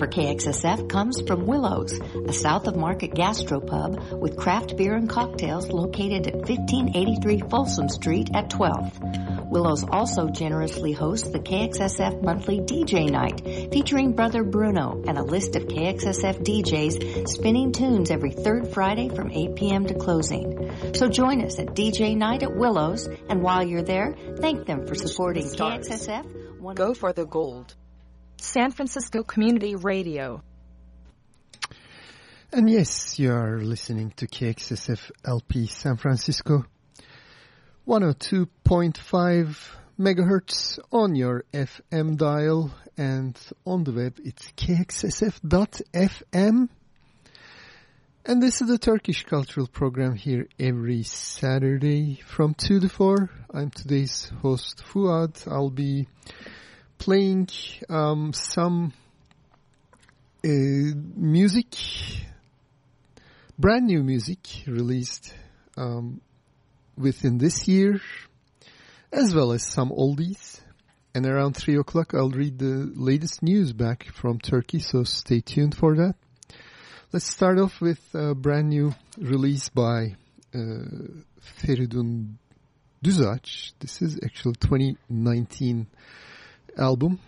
For KXSF comes from Willows, a south of market gastropub with craft beer and cocktails located at 1583 Folsom Street at 12th. Willows also generously hosts the KXSF monthly DJ night featuring Brother Bruno and a list of KXSF DJs spinning tunes every third Friday from 8 p.m. to closing. So join us at DJ night at Willows and while you're there, thank them for supporting KXSF. Go for the gold. San Francisco Community Radio. And yes, you are listening to KXSF LP San Francisco 102.5 megahertz on your FM dial and on the web it's kxsf.fm. And this is the Turkish cultural program here every Saturday from 2 to 4. I'm today's host Fuad. I'll be playing um, some uh, music, brand new music released um, within this year, as well as some oldies. And around 3 o'clock I'll read the latest news back from Turkey, so stay tuned for that. Let's start off with a brand new release by uh, Feridun Düzağaç. This is actually 2019 album.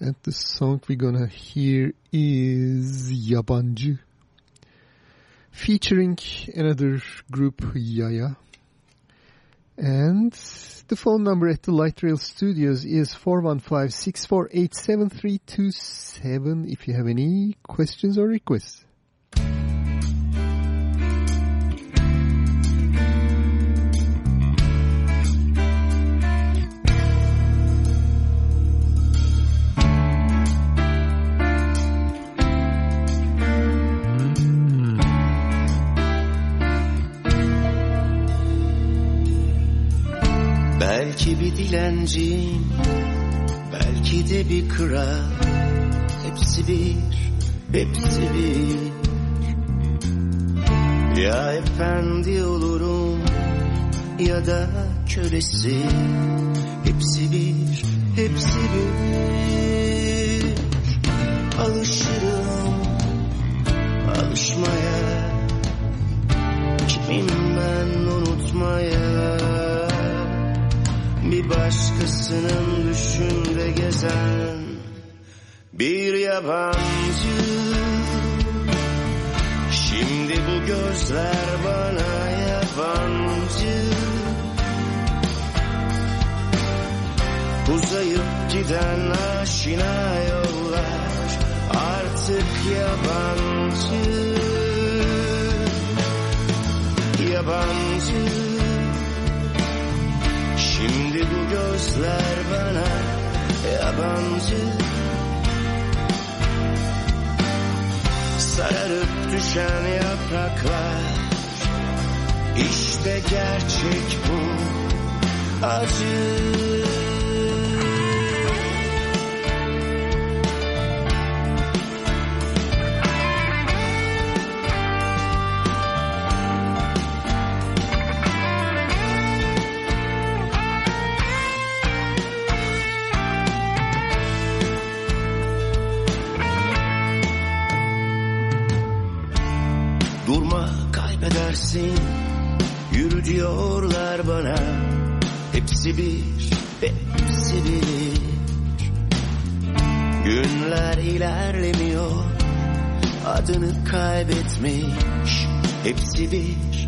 And the song we're gonna hear is Yabancı. Featuring another group, Yaya. And the phone number at the Light Rail Studios is 415-648-7327 if you have any questions or requests. Belki bir dilenci, belki de bir kral. Hepsi bir, hepsi bir. Ya efendi olurum ya da kölesi. Hepsi bir, hepsi bir. Alışırım alışmaya. Kimim ben unutmaya. Bir başkasının düşünde gezen bir yabancı. Şimdi bu gözler bana yabancı. Uzayıp giden aşina yollar artık yabancı. Yabancı Şimdi bu gözler bana yabancı. Sararıp düşen yapraklar. İşte gerçek bu acı Hepsi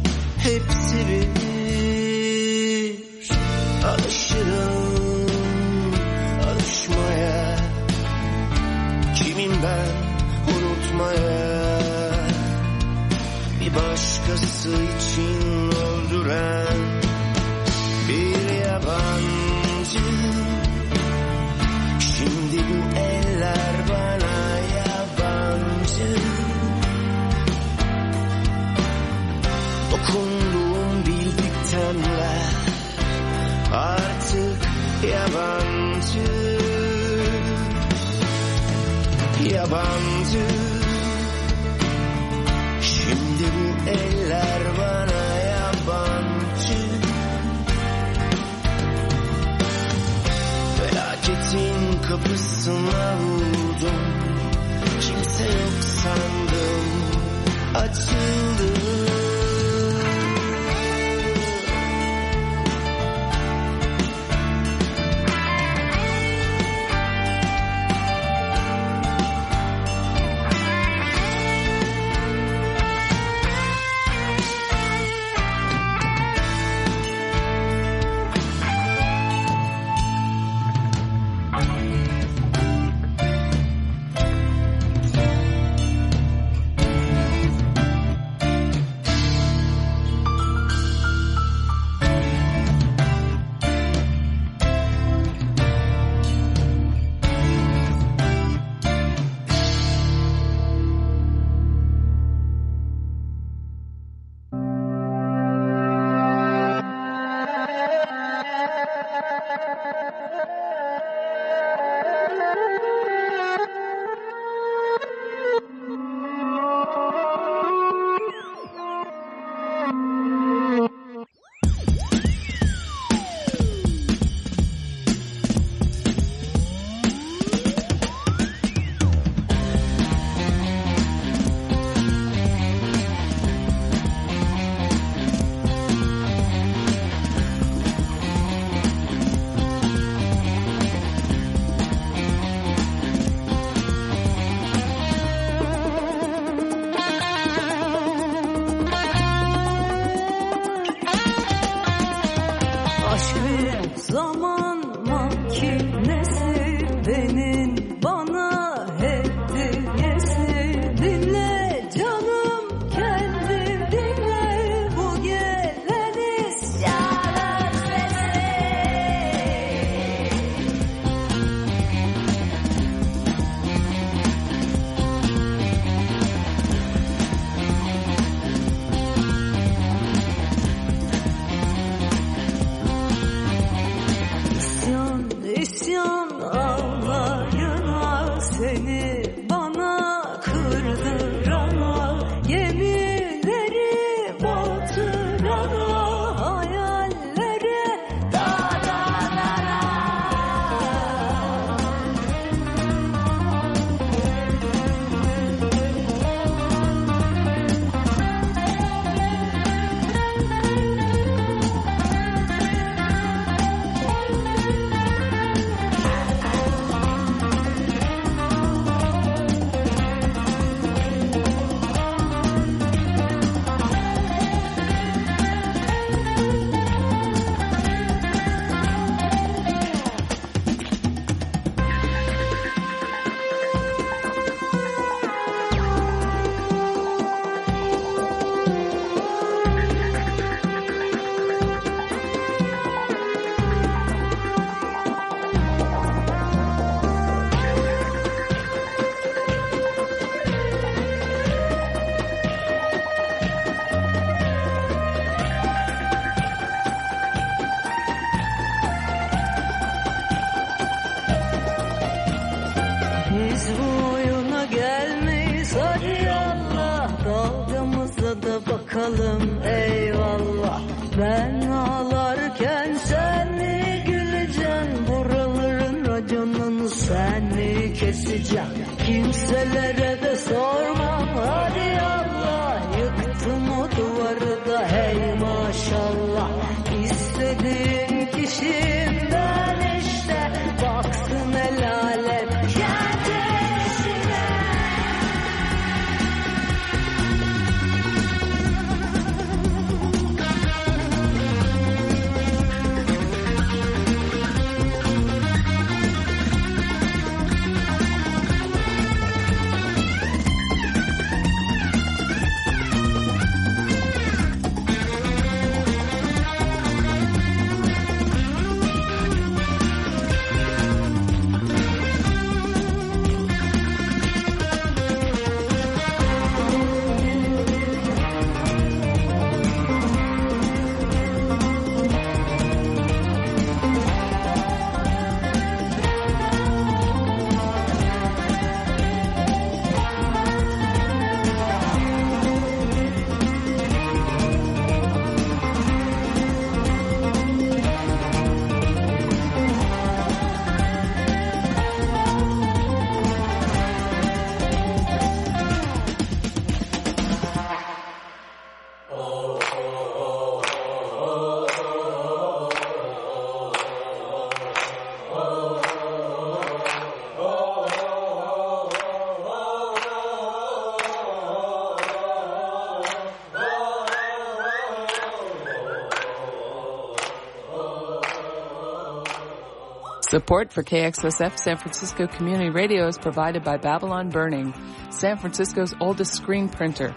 Support for KXSF San Francisco Community Radio is provided by Babylon Burning, San Francisco's oldest screen printer.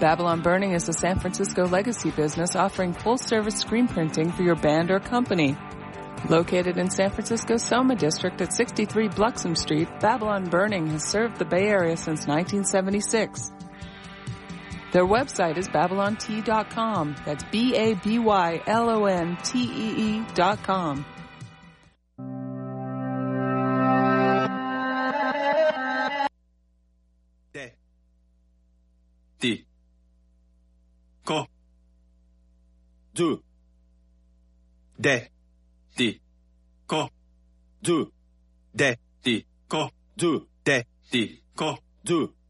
Babylon Burning is a San Francisco legacy business offering full service screen printing for your band or company. Located in San Francisco's Soma District at 63 Bluxom Street, Babylon Burning has served the Bay Area since 1976. Their website is babylontee.com. That's B-A-B-Y-L-O-N-T-E-E dot com. Du, de, di, ko, du, de, di, ko, du, de, di, ko, du,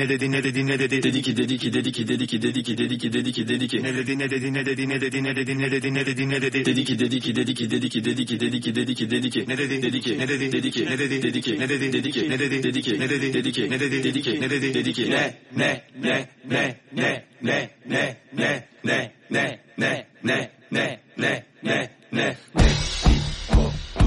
ne dedi ne dedi ne dedi dedi ki dedi ki dedi ki dedi ki dedi ki dedi ki dedi ki dedi ki ne dedi ne dedi ne dedi ne dedi ne dedi ne dedi ne dedi ne dedi dedi ki dedi ki dedi ki dedi ki dedi ki dedi ki dedi ki dedi ki ne dedi dedi ki ne dedi dedi ki ne dedi dedi ki ne dedi dedi ki ne dedi dedi ki ne dedi dedi ki ne dedi dedi ki ne dedi dedi ki ne ne ne ne ne ne ne ne ne ne ne ne ne ne ne ne ne Ne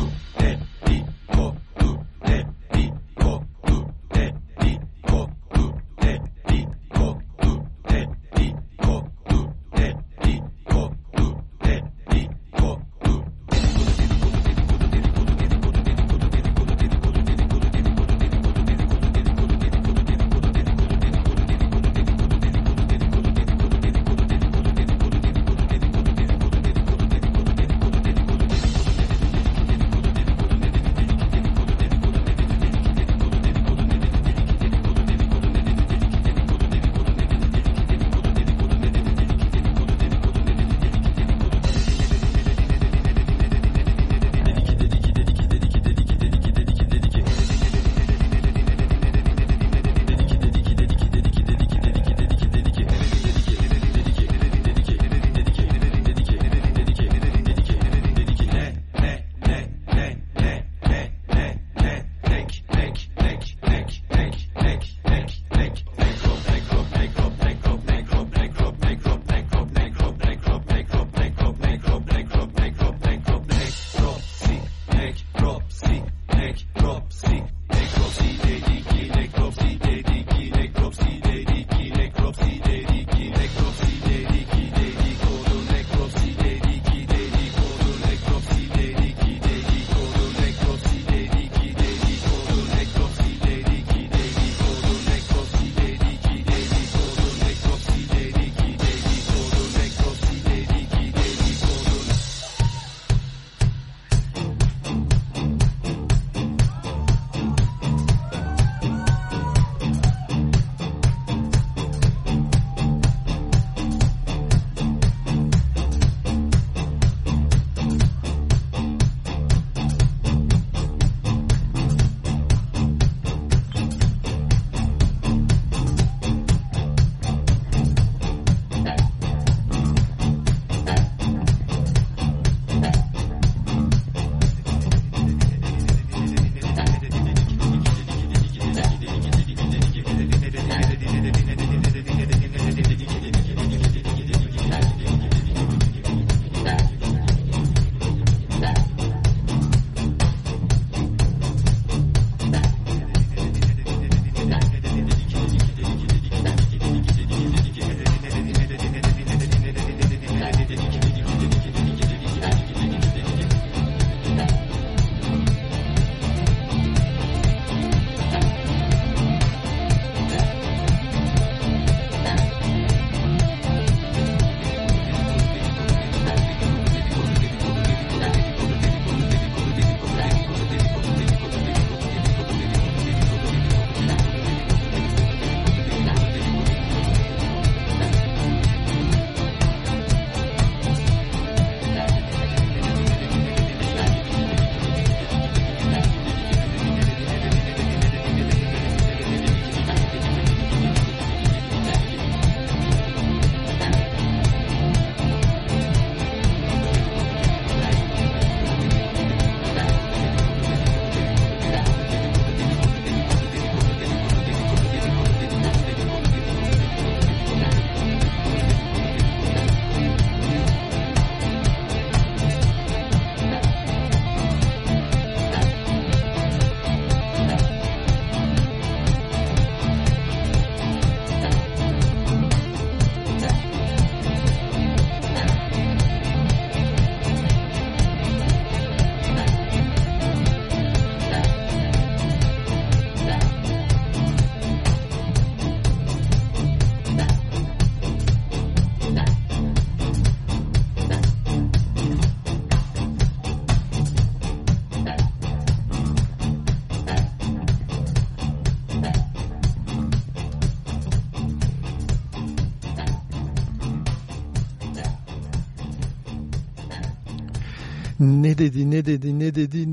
dedi ne dedi ne dedi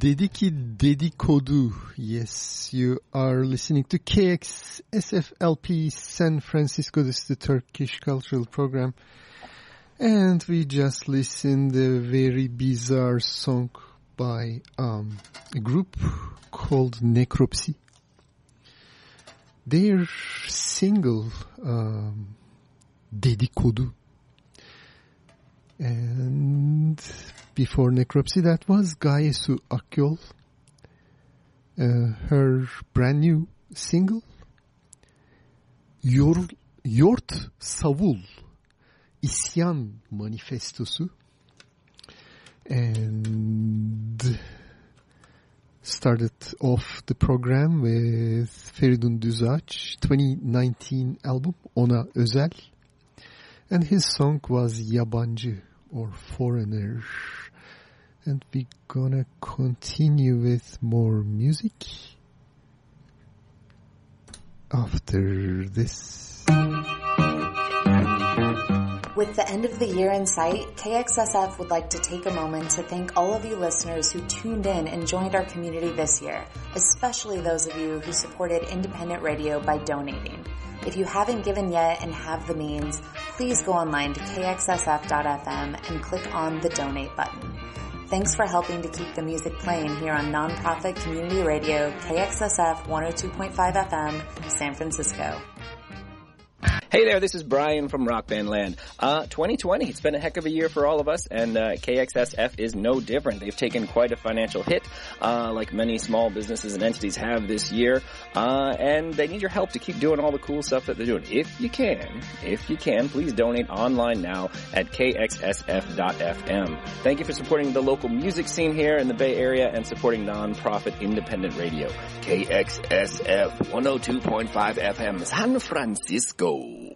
dedi ki dedikodu. Yes you are listening to KXSFLP San Francisco. This is the Turkish Cultural Program. And we just listened a very bizarre song by um, a group called Nekropsi. Their single um, Dedikodu and before Nekropsi, that was Gaye Su Akyol. Uh, her brand new single, Yor, Yort Savul, İsyan Manifestosu. And started off the program with Feridun Düzağaç 2019 album Ona Özel. And his song was Yabancı or foreigners. And we're gonna continue with more music after this. With the end of the year in sight, KXSF would like to take a moment to thank all of you listeners who tuned in and joined our community this year, especially those of you who supported independent radio by donating. If you haven't given yet and have the means, please go online to kxsf.fm and click on the donate button. Thanks for helping to keep the music playing here on nonprofit community radio KXSF 102.5 FM, San Francisco. Hey there, this is Brian from Rock Band Land. Uh, 2020, it's been a heck of a year for all of us, and uh, KXSF is no different. They've taken quite a financial hit, uh, like many small businesses and entities have this year, uh, and they need your help to keep doing all the cool stuff that they're doing. If you can, if you can, please donate online now at kxsf.fm. Thank you for supporting the local music scene here in the Bay Area and supporting nonprofit independent radio. KXSF 102.5 FM, San Francisco. go.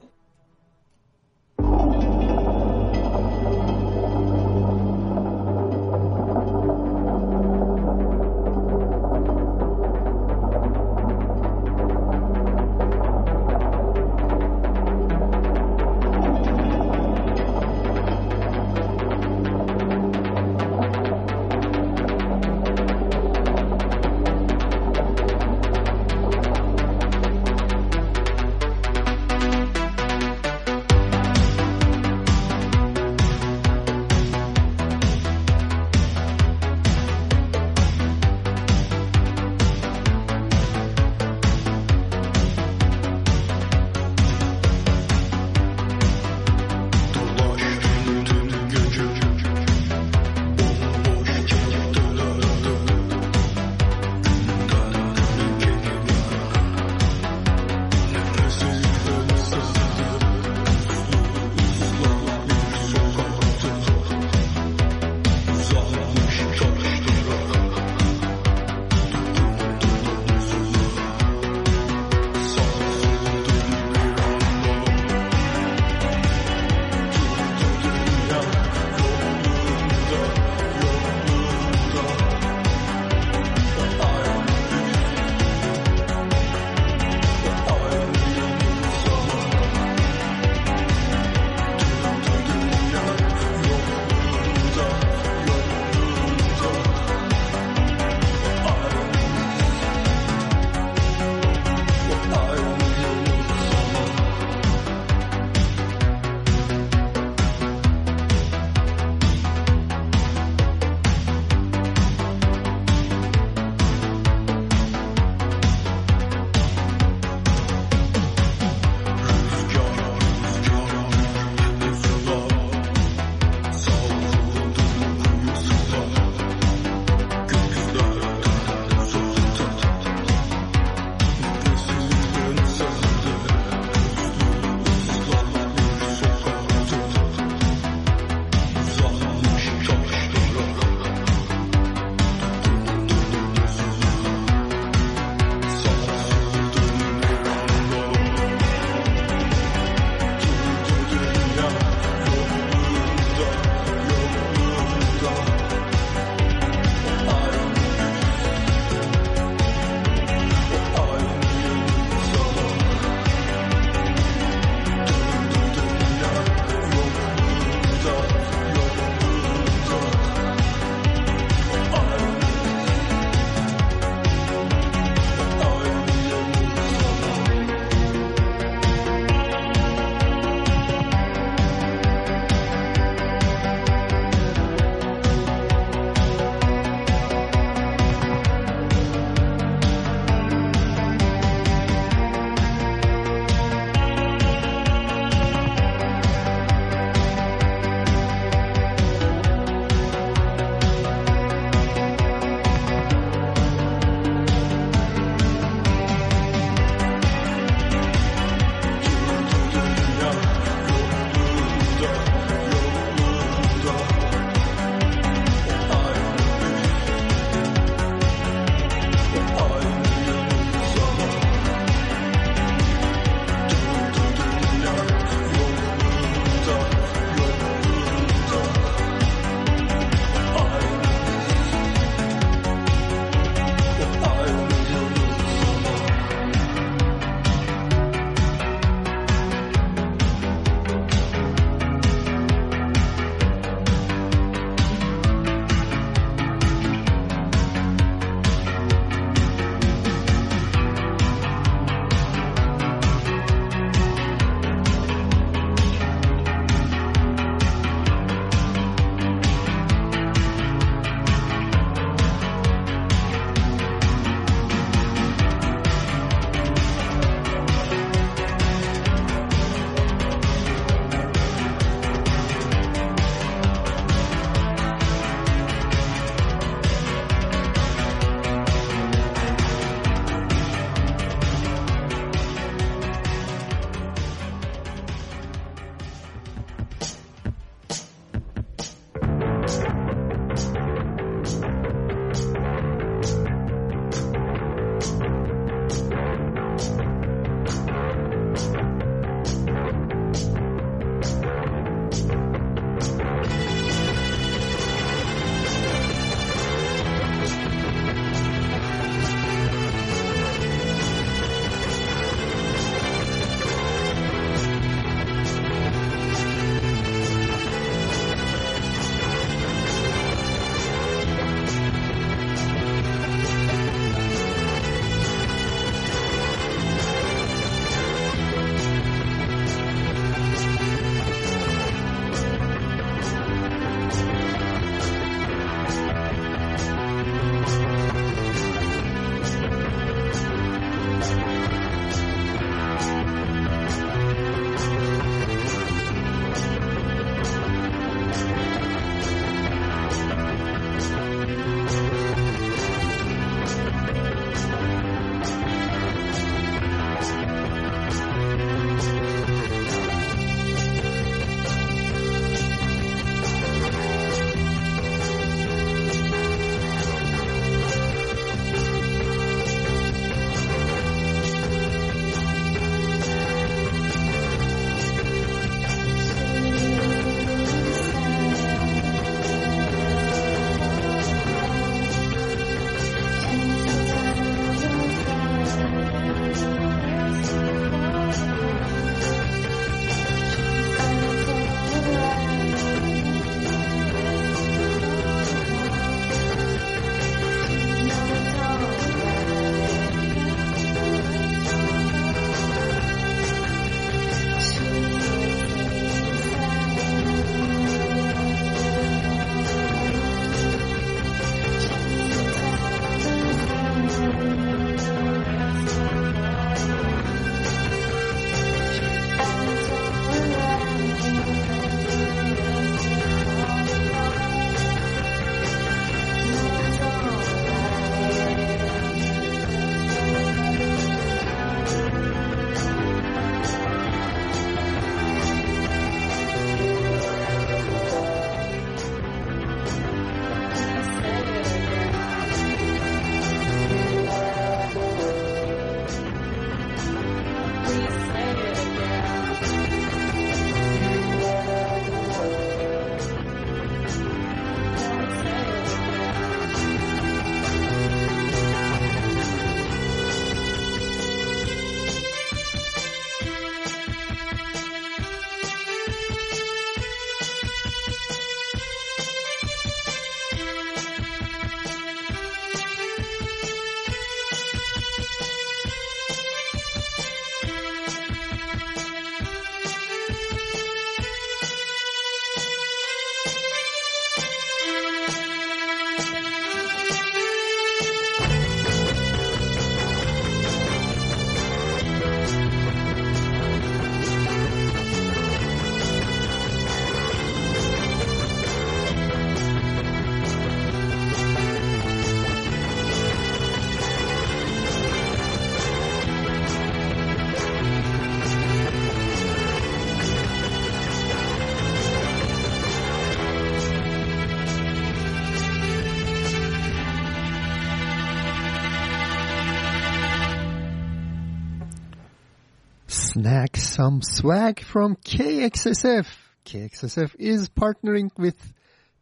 Some swag from KXSF. KXSF is partnering with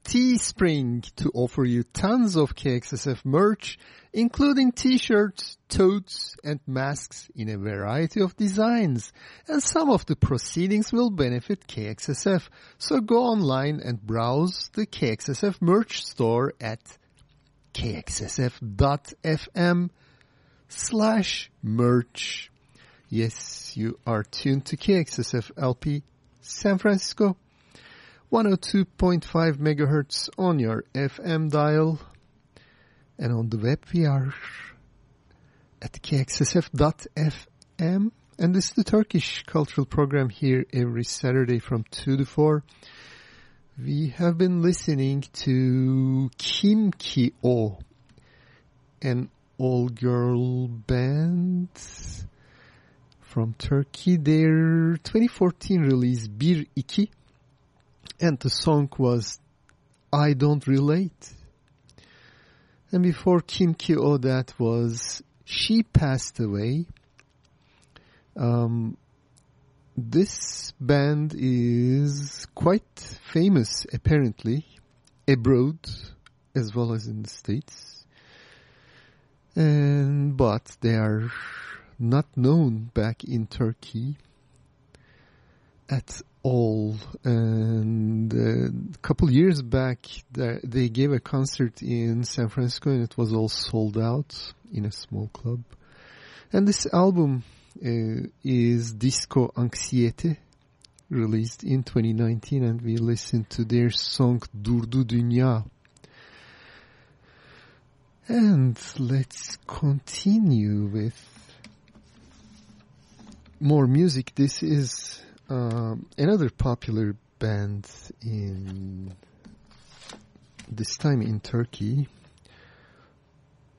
Teespring to offer you tons of KXSF merch, including t-shirts, totes, and masks in a variety of designs. And some of the proceedings will benefit KXSF. So go online and browse the KXSF merch store at kxsf.fm slash merch. Yes, you are tuned to KXSF LP San Francisco. 102.5 megahertz on your FM dial. And on the web we are at kxsf.fm. And this is the Turkish cultural program here every Saturday from 2 to 4. We have been listening to Kim Ki O, an all-girl band from Turkey. Their 2014 release Bir İki and the song was I Don't Relate. And before Kim Ki O that was She Past Away. Um, this band is quite famous apparently abroad as well as in the States. And but they are not known back in Turkey at all. And uh, a couple years back, they gave a concert in San Francisco, and it was all sold out in a small club. And this album uh, is Disco Anxiety, released in 2019, and we listened to their song Durdu Dünya. And let's continue with more music. This is um, another popular band in this time in Turkey,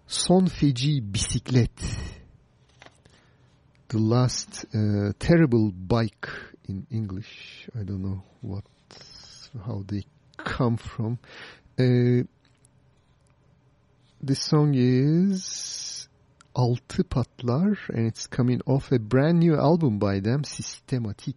Son Feci Bisiklet. The last uh, terrible bike in English. I don't know what, how they come from. Uh, this song is Altı Patlar and it's coming off a brand new album by them, Sistematik.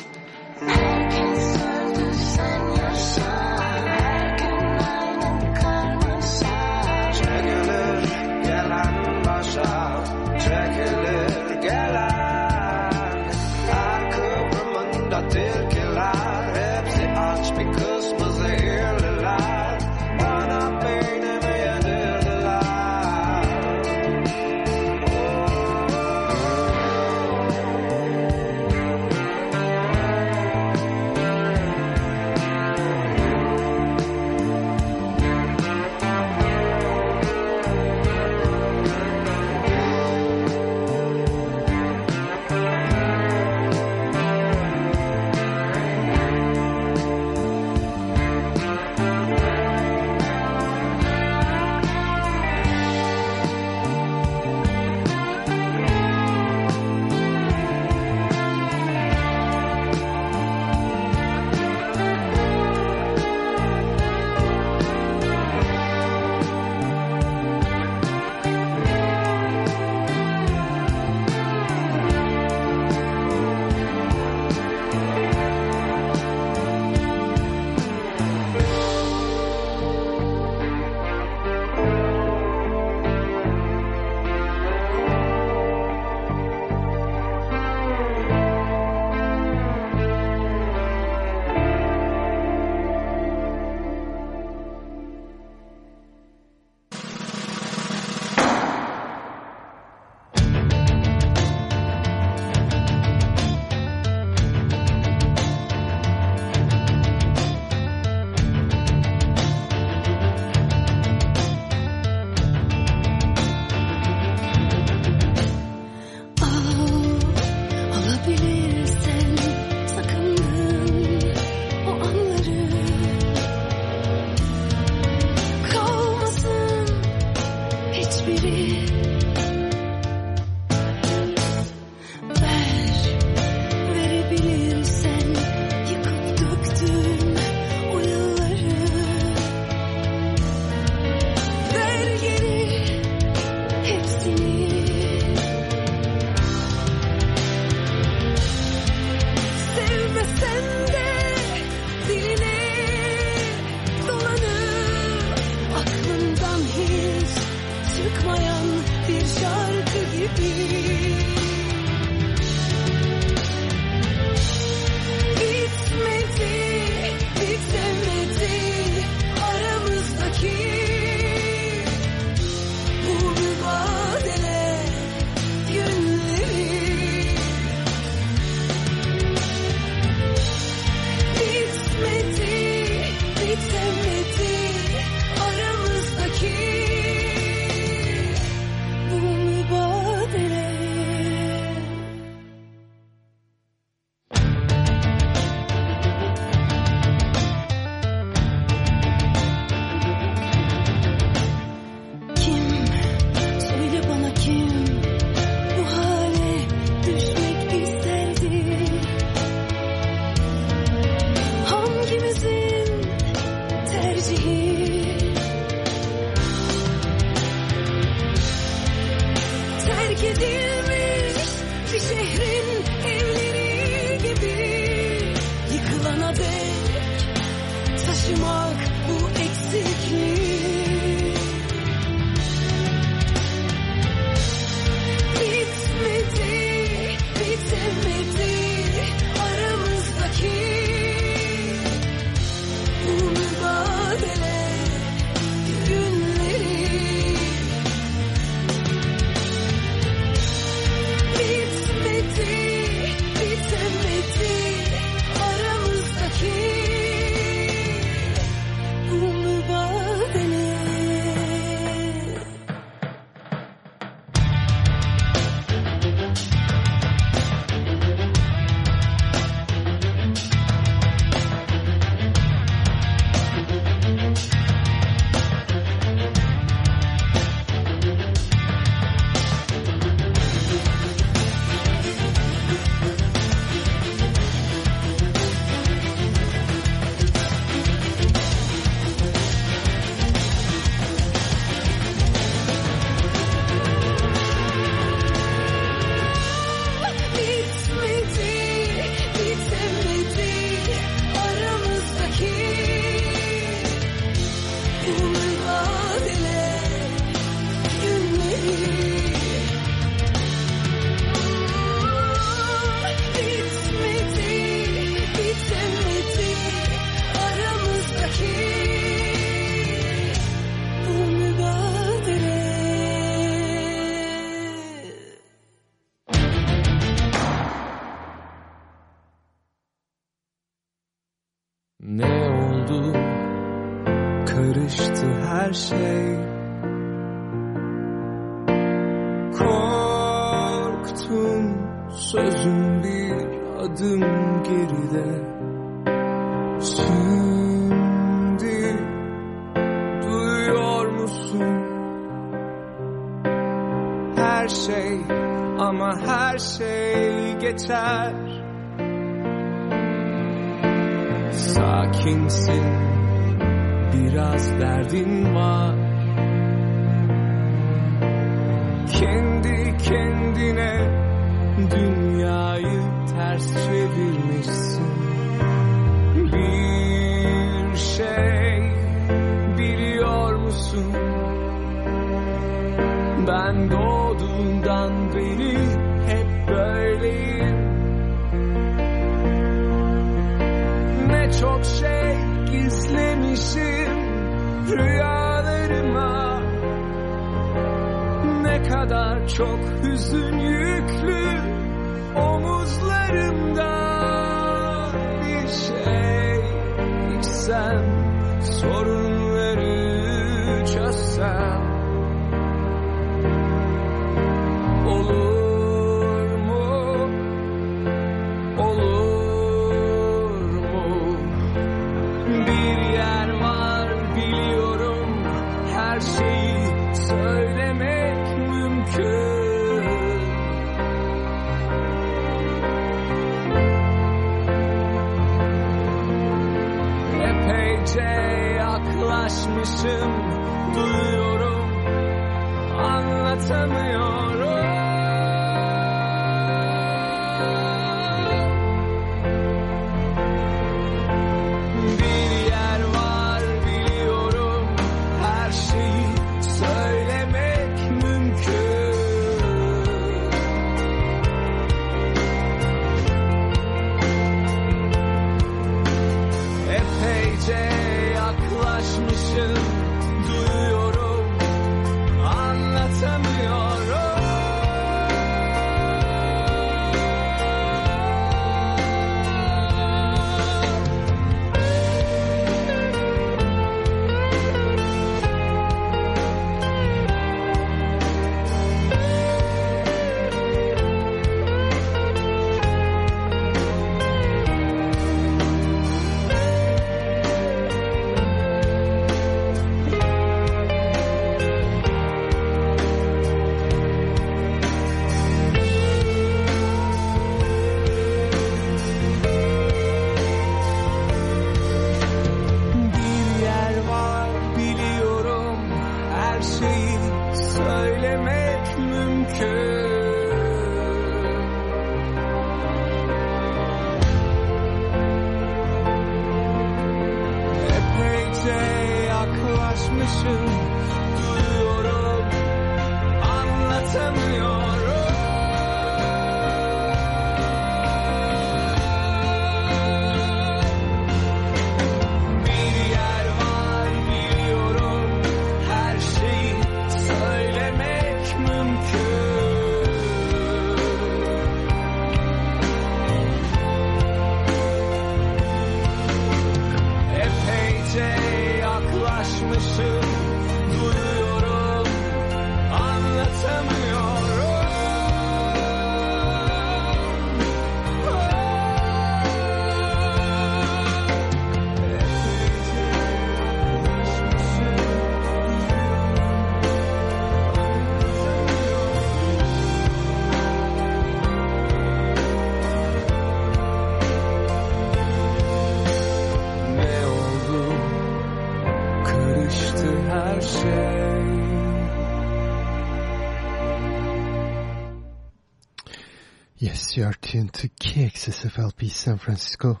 to KXSFLP San Francisco.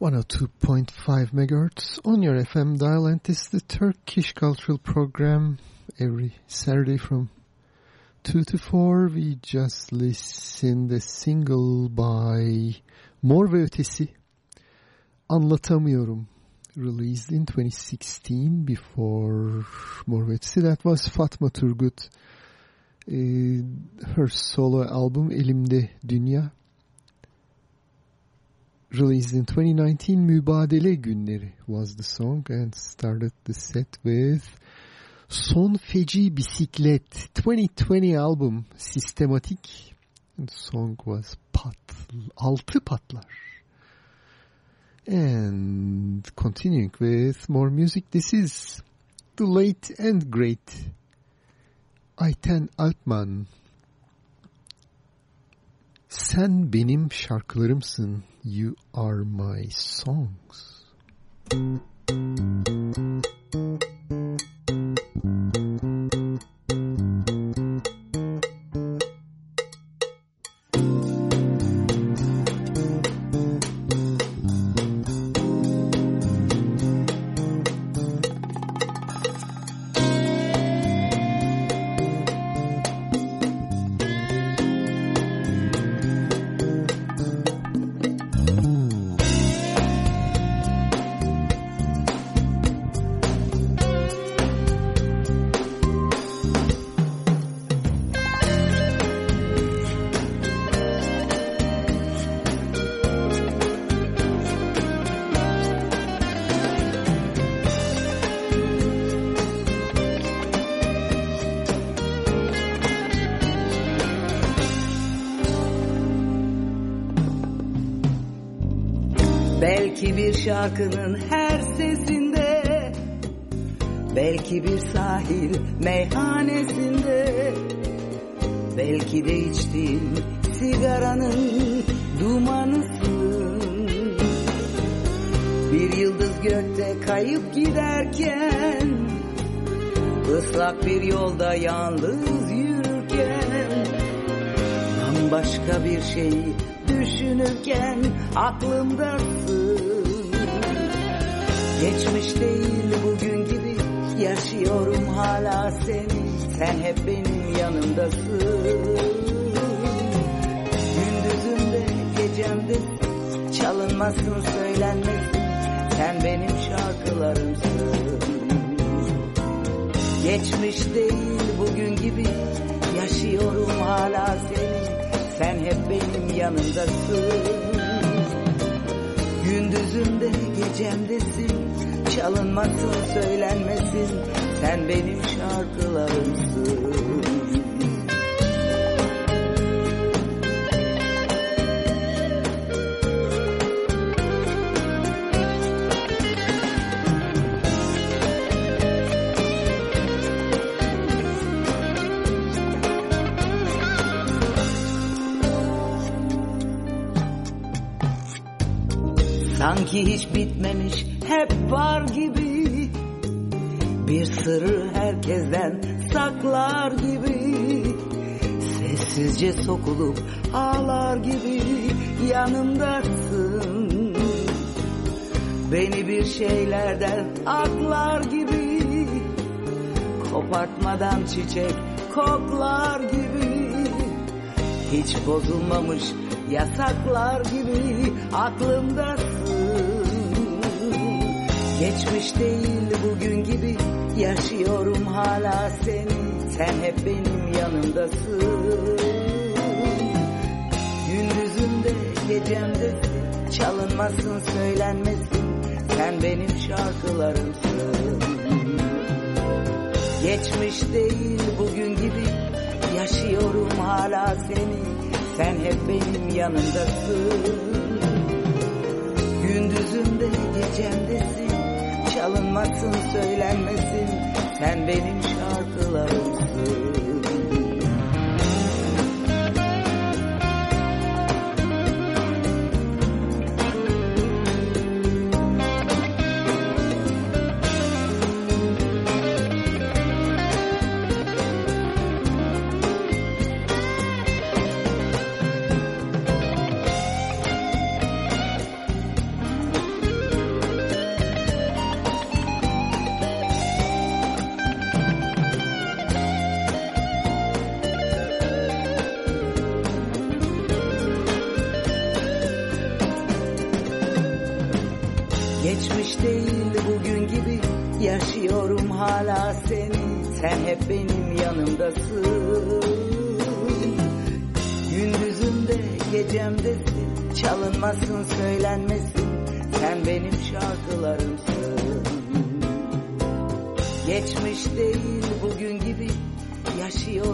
102.5 MHz on your FM dial and this is the Turkish Cultural Program every Saturday from 2 to 4. We just listen the single by Mor ve Ötesi, Anlatamıyorum, released in 2016 before Mor ve Ötesi. That was Fatma Turgut her solo album Elimde Dünya released in 2019 Mübadele Günleri was the song and started the set with Son Feci Bisiklet. 2020 album Sistematik. And song was Pat Altı Patlar. And continuing with more music this is the late and great Ayten Alpman. Sen benim şarkılarımsın. You are my songs. Belki bir şarkının her sesinde Belki bir sahil meyhanesinde Belki de içtiğim sigaranın dumanısın Bir yıldız gökte kayıp giderken ıslak bir yolda yalnız yürürken Bambaşka bir şeyi düşünürken aklımdasın Geçmiş değil bugün gibi. Yaşıyorum hala seni. Sen hep benim yanımdasın. Gündüzümde gecemdesin Çalınmasın söylenmesin. Sen benim şarkılarımsın. Geçmiş değil bugün gibi. Yaşıyorum hala seni. Sen hep benim yanımdasın. Gündüzümde gecemdesin Çalınmasın söylenmesin Sen benim şarkılarımsın. Sanki hiç bitmemiş herkesten saklar gibi Sessizce sokulup ağlar gibi yanımdasın Beni bir şeylerden aklar gibi Kopartmadan çiçek koklar gibi Hiç bozulmamış yasaklar gibi aklımdasın Geçmiş değil bugün gibi yaşıyorum hala seni Sen hep benim yanımdasın. Gündüzümde gecemdesin çalınmasın söylenmesin. Sen benim şarkılarımsın. Geçmiş değil bugün gibi yaşıyorum hala seni. Sen hep benim yanımdasın. Gündüzümde gecemdesin. Çalınmasın söylenmesin Sen benim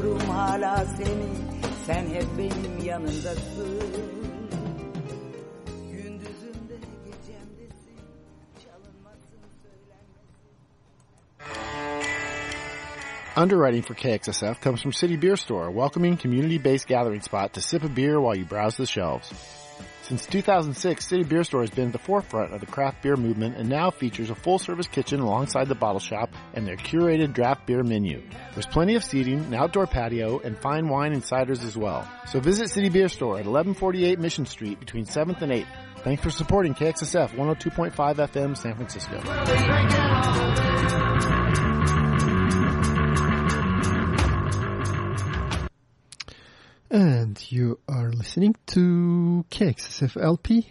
Hala seni Sen hep benim Underwriting for KXSF comes from City Beer Store, a welcoming community-based gathering spot to sip a beer while you browse the shelves. Since 2006, City Beer Store has been at the forefront of the craft beer movement and now features a full-service kitchen alongside the bottle shop and their curated draft beer menu. There's plenty of seating, an outdoor patio, and fine wine and ciders as well. So visit City Beer Store at 1148 Mission Street between 7th and 8th. Thanks for supporting KXSF 102.5 FM San Francisco. And you are listening to KXSF LP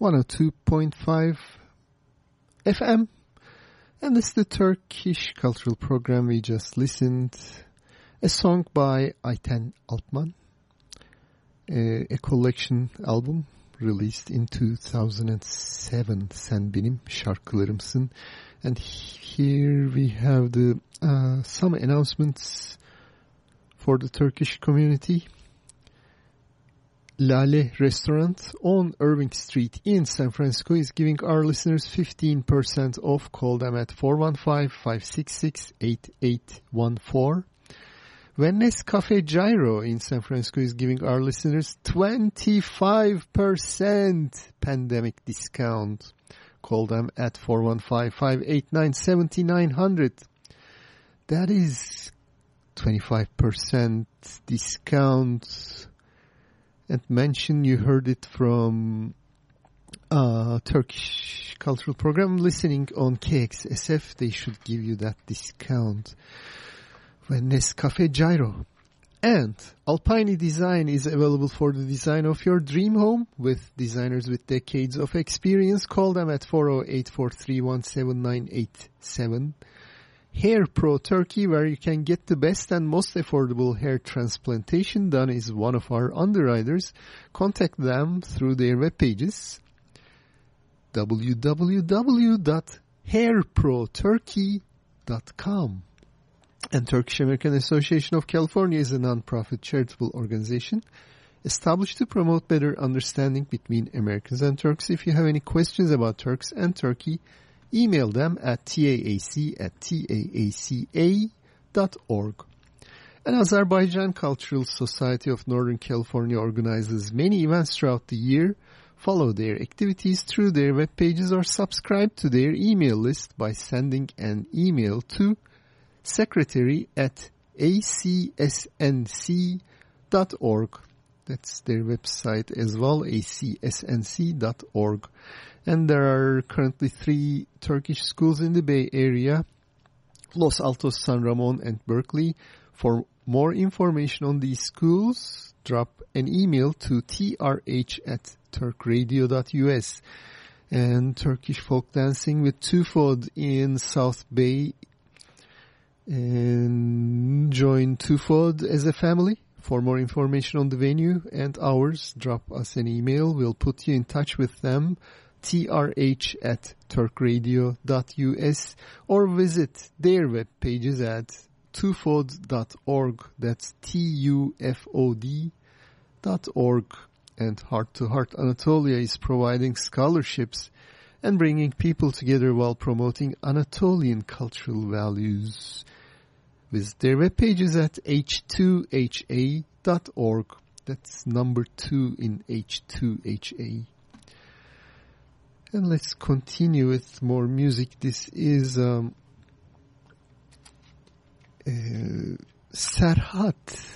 102.5 FM. And this is the Turkish cultural program. We just listened a song by Ayten Alpman, a, a collection album released in 2007. Sen benim şarkılarımsın. And here we have the uh, some announcements for the Turkish community. Lale Restaurant on Irving Street in San Francisco is giving our listeners 15% off. Call them at 415-566-8814. Venice Cafe Gyro in San Francisco is giving our listeners 25% pandemic discount. Call them at 415-589-7900. That is 25% discount and mention you heard it from uh, Turkish cultural program listening on KXSF they should give you that discount. Venice Cafe Gyro. And Alpine Design is available for the design of your dream home with designers with decades of experience. Call them at 408-431-7987 Hair Pro Turkey, where you can get the best and most affordable hair transplantation done, is one of our underwriters. Contact them through their web pages www.hairproturkey.com. And Turkish American Association of California is a non-profit charitable organization established to promote better understanding between Americans and Turks. If you have any questions about Turks and Turkey, email them at taac at taaca.org. And Azerbaijan Cultural Society of Northern California organizes many events throughout the year. Follow their activities through their web pages or subscribe to their email list by sending an email to secretary at acsnc.org. That's their website as well, acsnc.org. And there are currently three Turkish schools in the Bay Area, Los Altos, San Ramon, and Berkeley. For more information on these schools, drop an email to trh at turkradio.us. And Turkish folk dancing with Tufod in South Bay. And join Tufod as a family. For more information on the venue and hours, drop us an email. We'll put you in touch with them trh at turkradio.us or visit their web pages at tufod.org. That's T-U-F-O-D dot org. And Heart to Heart Anatolia is providing scholarships and bringing people together while promoting Anatolian cultural values. Visit their web pages at h2ha.org. That's number two in H2HA. And let's continue with more music. This is um, uh, Serhat,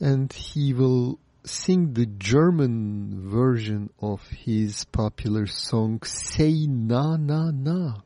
and he will sing the German version of his popular song Sing Na Na Na.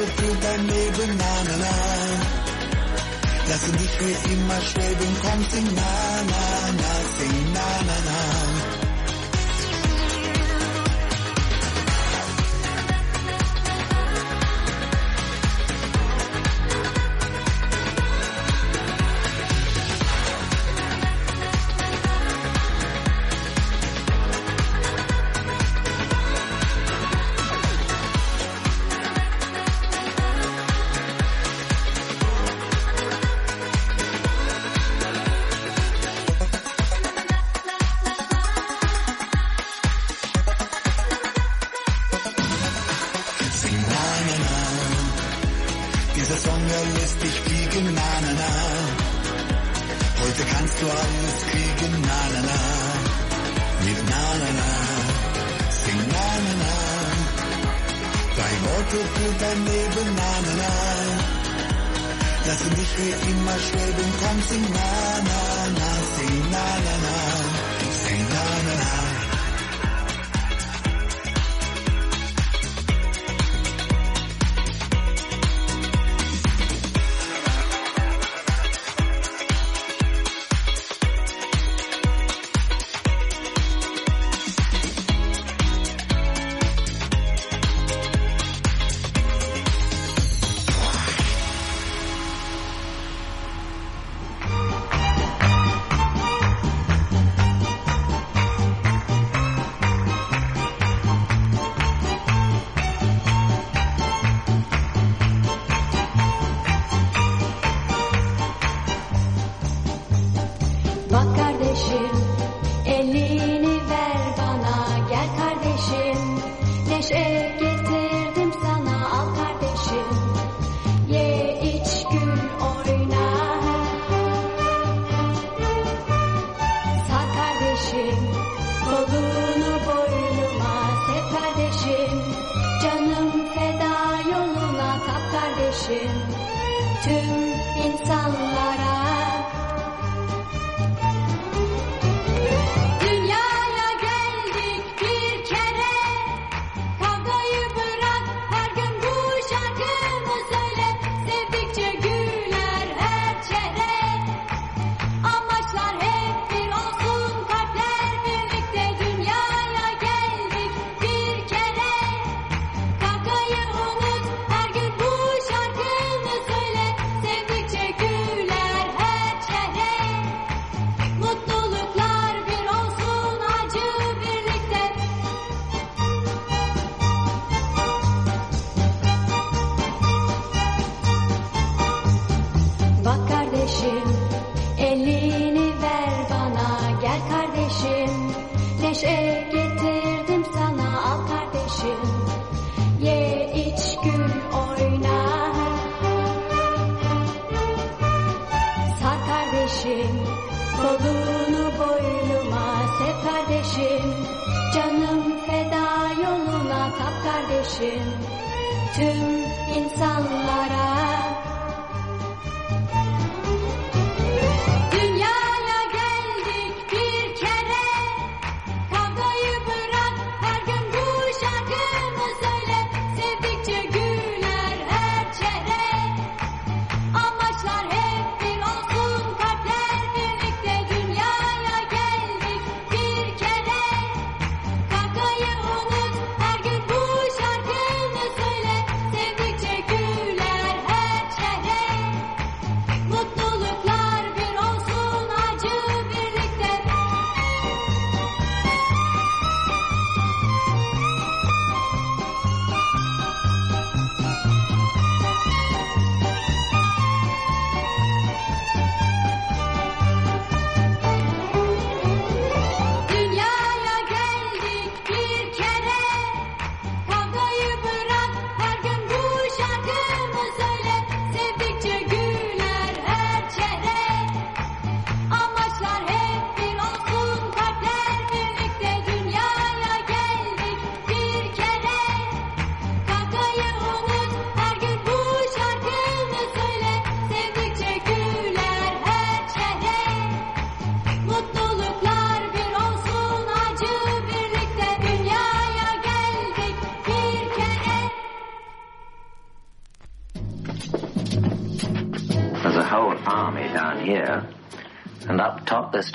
Schüttel dein Leben, na na na. Lassen dich für immer schweben, komm, sing na na na, sing na na na.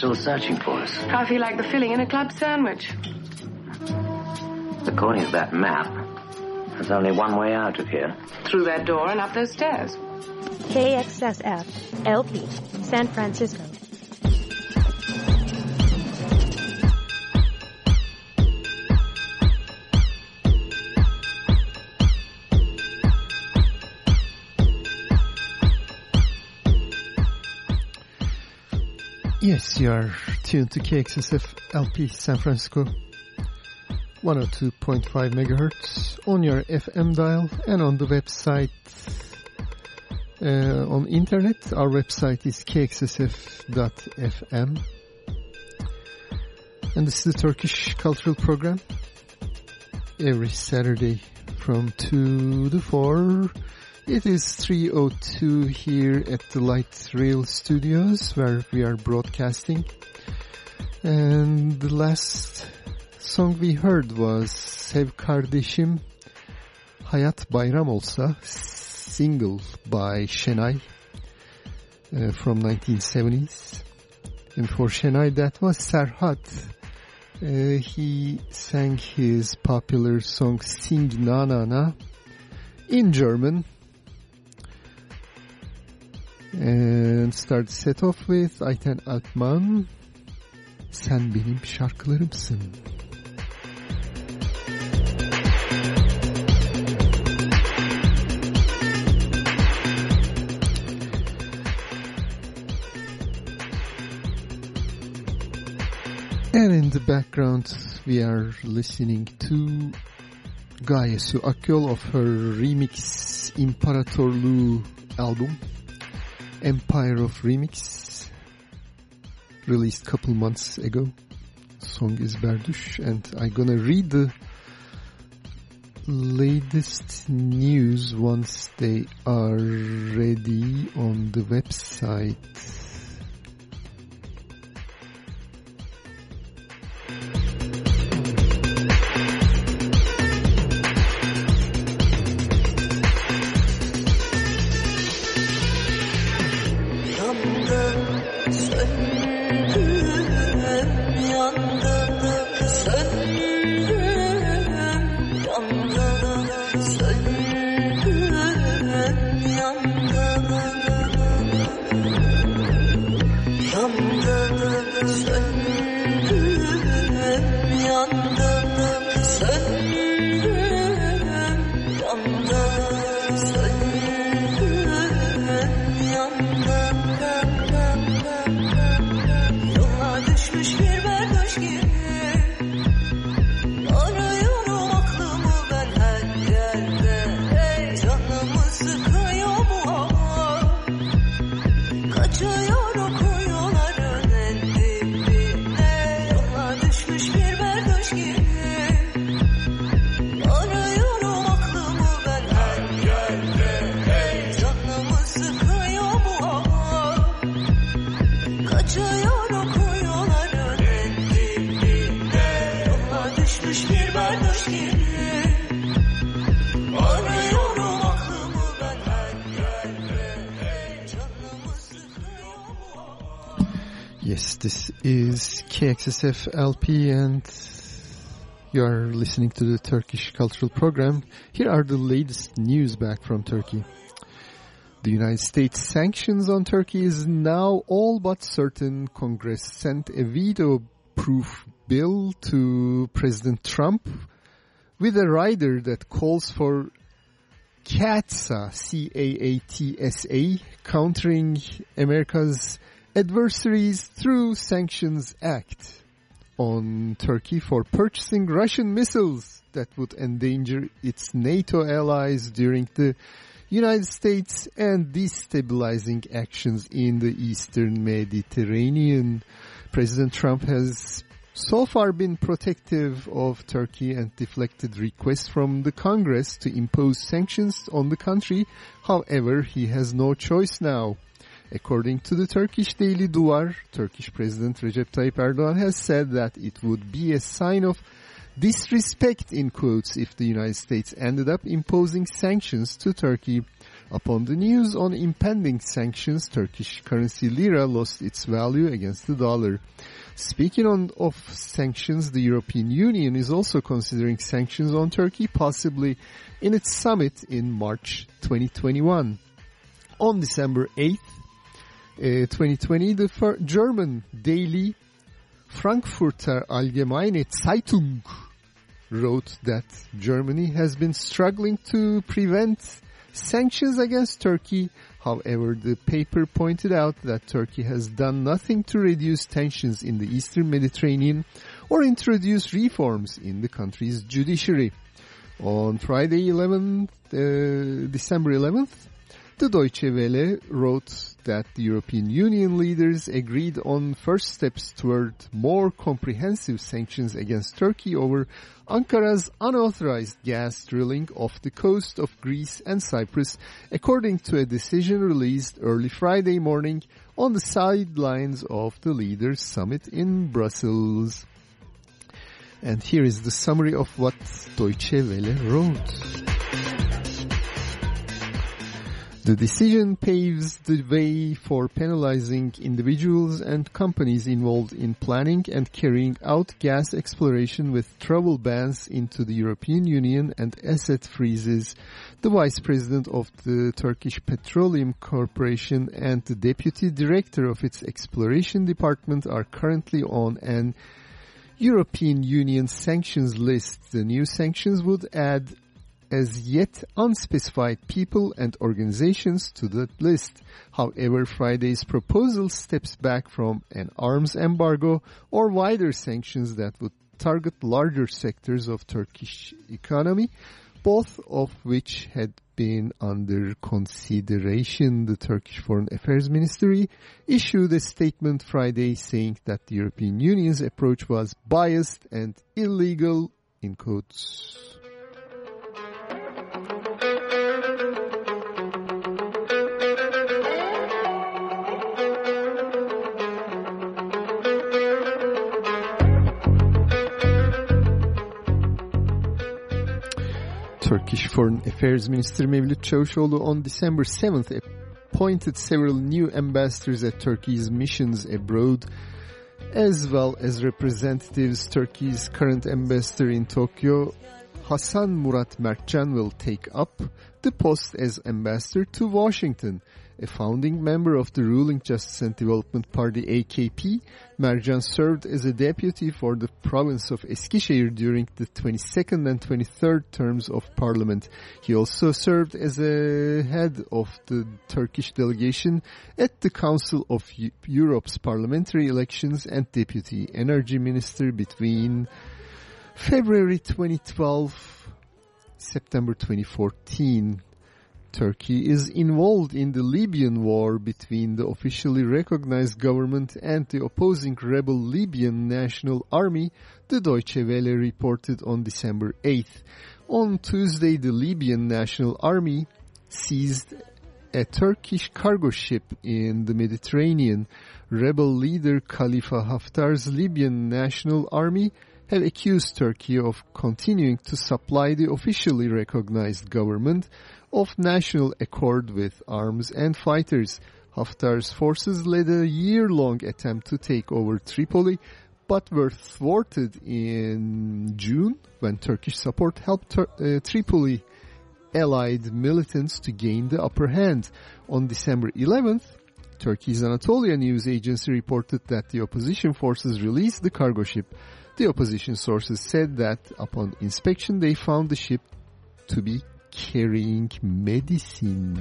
Still searching for us. I feel like the filling in a club sandwich. According to that map, there's only one way out of here. Through that door and up those stairs. KXSF LP San Francisco. Are tuned to KXSF LP San Francisco 102.5 megahertz on your FM dial and on the website uh, on internet. Our website is kxsf.fm. And this is the Turkish Cultural Program every Saturday from 2 to 4. It is 3.02 here at the Light Rail Studios where we are broadcasting. And the last song we heard was Sev Kardeşim Hayat Bayram Olsa, single by Şenay uh, from 1970s. And for Şenay that was Serhat. Uh, he sang his popular song Sing Na Na Na in German and start set off with Ayten Alpman Sen benim şarkılarımsın. And in the background we are listening to Gaye Su Akyol of her remix İmparatorluğu album Empire of Remix released couple months ago. Song is Berduş and I'm gonna read the latest news once they are ready on the website. This is KXSF LP and you are listening to the Turkish Cultural Program. Here are the latest news back from Turkey. The United States sanctions on Turkey is now all but certain. Congress sent a veto-proof bill to President Trump with a rider that calls for CAATSA, C-A-A-T-S-A, countering America's adversaries through Sanctions Act on Turkey for purchasing Russian missiles that would endanger its NATO allies during the United States and destabilizing actions in the eastern Mediterranean. President Trump has so far been protective of Turkey and deflected requests from the Congress to impose sanctions on the country. However, he has no choice now. According to the Turkish daily Duvar, Turkish President Recep Tayyip Erdogan has said that it would be a sign of disrespect in quotes if the United States ended up imposing sanctions to Turkey. Upon the news on impending sanctions, Turkish currency lira lost its value against the dollar. Speaking on of sanctions, the European Union is also considering sanctions on Turkey, possibly in its summit in March 2021. On December 8th, uh, 2020, the German daily Frankfurter Allgemeine Zeitung wrote that Germany has been struggling to prevent sanctions against Turkey. However, the paper pointed out that Turkey has done nothing to reduce tensions in the eastern Mediterranean or introduce reforms in the country's judiciary. On Friday 11th, uh, December 11th, the Deutsche Welle wrote that the European Union leaders agreed on first steps toward more comprehensive sanctions against Turkey over Ankara's unauthorized gas drilling off the coast of Greece and Cyprus, according to a decision released early Friday morning on the sidelines of the leaders' summit in Brussels. And here is the summary of what Deutsche Welle wrote. The decision paves the way for penalizing individuals and companies involved in planning and carrying out gas exploration with travel bans into the European Union and asset freezes. The Vice President of the Turkish Petroleum Corporation and the Deputy Director of its Exploration Department are currently on an European Union sanctions list. The new sanctions would add as yet unspecified people and organizations to the list. However, Friday's proposal steps back from an arms embargo or wider sanctions that would target larger sectors of Turkish economy, both of which had been under consideration. The Turkish Foreign Affairs Ministry issued a statement Friday saying that the European Union's approach was biased and illegal, in quotes. Turkish Foreign Affairs Minister Mevlüt Çavuşoğlu on December 7th appointed several new ambassadors at Turkey's missions abroad, as well as representatives. Turkey's current ambassador in Tokyo, Hasan Murat Mercan, will take up the post as ambassador to Washington. A founding member of the ruling Justice and Development Party AKP, Mercan served as a deputy for the province of Eskişehir during the 22nd and 23rd terms of parliament. He also served as a head of the Turkish delegation at the Council of Europe's parliamentary elections and deputy energy minister between February 2012 September 2014. Turkey is involved in the Libyan war between the officially recognized government and the opposing rebel Libyan National Army, the Deutsche Welle reported on December 8th. On Tuesday, the Libyan National Army seized a Turkish cargo ship in the Mediterranean. Rebel leader Khalifa Haftar's Libyan National Army have accused Turkey of continuing to supply the officially recognized government of national accord with arms and fighters. Haftar's forces led a year-long attempt to take over Tripoli, but were thwarted in June when Turkish support helped uh, Tripoli allied militants to gain the upper hand. On December 11th, Turkey's Anatolia news agency reported that the opposition forces released the cargo ship. The opposition sources said that upon inspection they found the ship to be carrying medicine.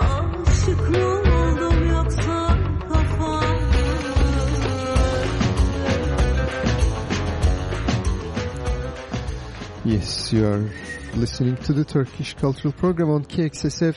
Aşık mı oldum yoksa kafam Yes, you are listening to the Turkish Cultural Program on KXSF.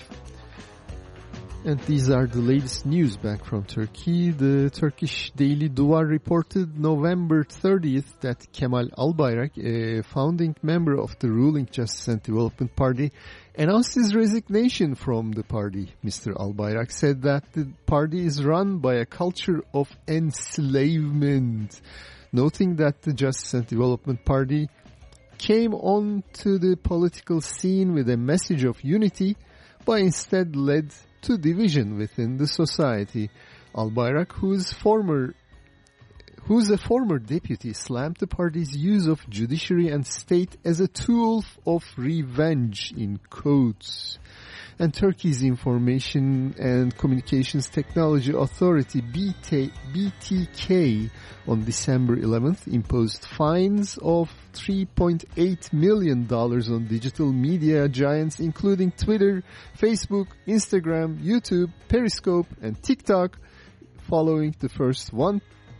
And these are the latest news back from Turkey. The Turkish Daily Duvar reported November 30th that Kemal Albayrak, a founding member of the ruling Justice and Development Party, announced his resignation from the party. Mr. Albayrak said that the party is run by a culture of enslavement, noting that the Justice and Development Party came onto the political scene with a message of unity, but instead led to division within the society. Al-Bayrak, whose former who's a former deputy, slammed the party's use of judiciary and state as a tool of revenge in quotes. And Turkey's Information and Communications Technology Authority, BT, BTK, on December 11th imposed fines of $3.8 million on digital media giants including Twitter, Facebook, Instagram, YouTube, Periscope, and TikTok following the first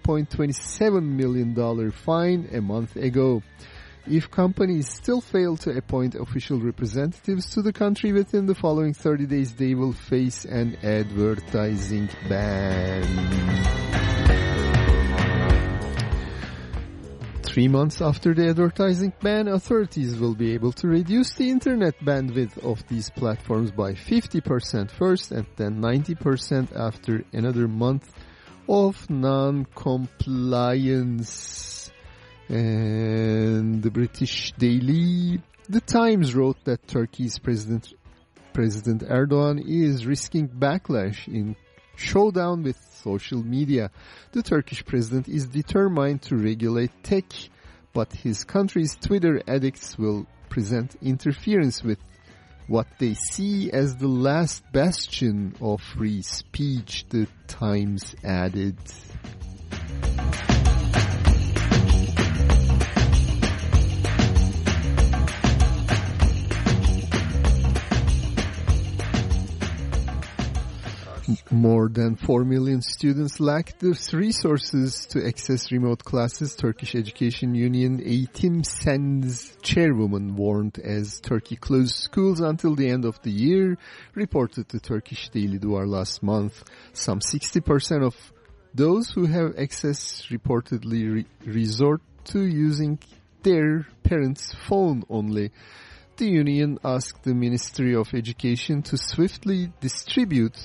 $1.27 million fine a month ago. If companies still fail to appoint official representatives to the country within the following 30 days, they will face an advertising ban. Three months after the advertising ban, authorities will be able to reduce the internet bandwidth of these platforms by 50% first and then 90% after another month of non-compliance. And the British Daily, The Times wrote that Turkey's President President Erdogan is risking backlash in showdown with social media. The Turkish president is determined to regulate tech, but his country's Twitter addicts will present interference with what they see as the last bastion of free speech, the Times added. More than 4 million students lack the resources to access remote classes, Turkish Education Union Eğitim Sen's chairwoman warned as Turkey closed schools until the end of the year, reported to Turkish Daily Duvar last month. Some 60% of those who have access reportedly re- resort to using their parents' phone only. The union asked the Ministry of Education to swiftly distribute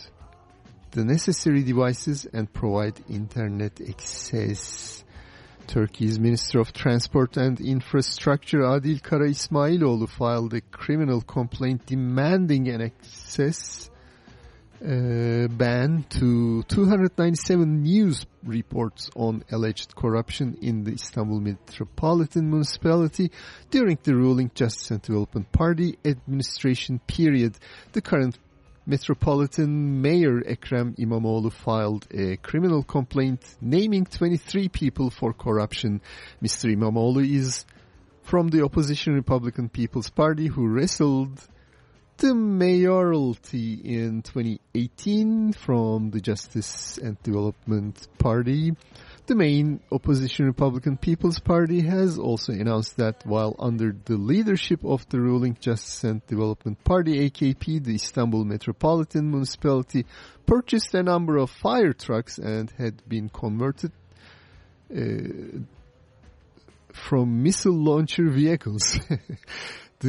the necessary devices and provide internet access. Turkey's Minister of Transport and Infrastructure Adil Karaismailoğlu filed a criminal complaint demanding an access uh, ban to 297 news reports on alleged corruption in the Istanbul Metropolitan Municipality during the ruling Justice and Development Party administration period. The current Metropolitan Mayor Ekrem İmamoğlu filed a criminal complaint naming 23 people for corruption. Mr. İmamoğlu is from the opposition Republican People's Party who wrestled the mayoralty in 2018 from the Justice and Development Party. The main opposition Republican People's Party has also announced that while under the leadership of the ruling Justice and Development Party AKP, the Istanbul Metropolitan Municipality purchased a number of fire trucks and had been converted uh, from missile launcher vehicles. the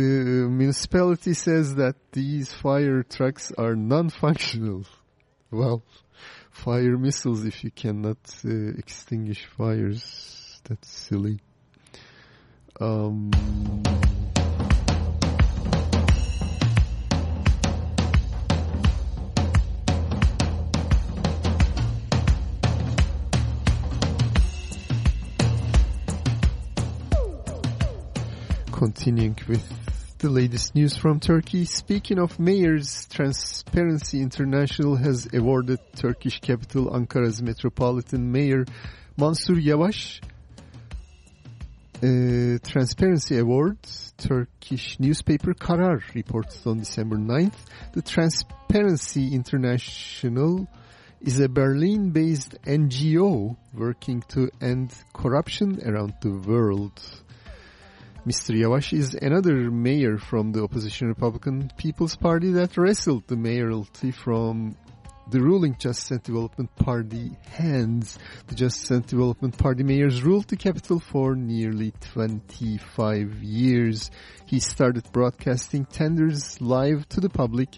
municipality says that these fire trucks are non-functional. Well, fire missiles if you cannot uh, extinguish fires. That's silly. Um, continuing with the latest news from Turkey. Speaking of mayors, Transparency International has awarded Turkish capital Ankara's Metropolitan Mayor Mansur Yavaş Transparency Award. Turkish newspaper Karar reported on December 9th. The Transparency International is a Berlin-based NGO working to end corruption around the world. Mr. Yavaş is another mayor from the opposition Republican People's Party that wrestled the mayoralty from the ruling Justice and Development Party hands. The Justice and Development Party mayors ruled the capital for nearly 25 years. He started broadcasting tenders live to the public.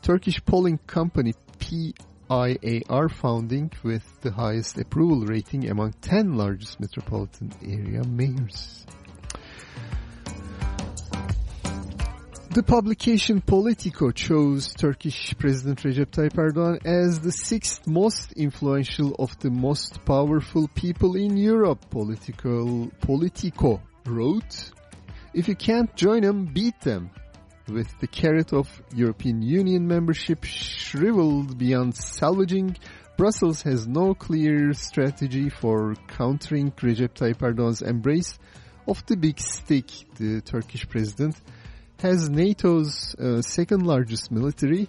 Turkish polling company PIAR founding with the highest approval rating among 10 largest metropolitan area mayors. The publication Politico chose Turkish President Recep Tayyip Erdogan as the sixth most influential of the most powerful people in Europe. Political, Politico wrote, If you can't join them, beat them. With the carrot of European Union membership shriveled beyond salvaging, Brussels has no clear strategy for countering Recep Tayyip Erdogan's embrace of the big stick, the Turkish president has NATO's uh, second largest military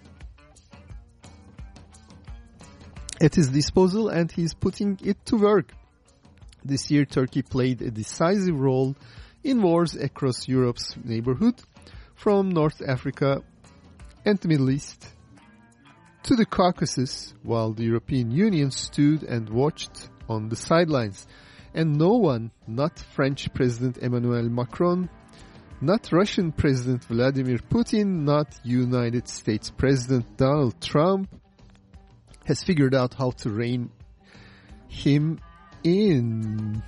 at his disposal and he's putting it to work. This year Turkey played a decisive role in wars across Europe's neighborhood from North Africa and the Middle East to the Caucasus while the European Union stood and watched on the sidelines. And no one, not French President Emmanuel Macron, not Russian President Vladimir Putin, not United States President Donald Trump has figured out how to rein him in.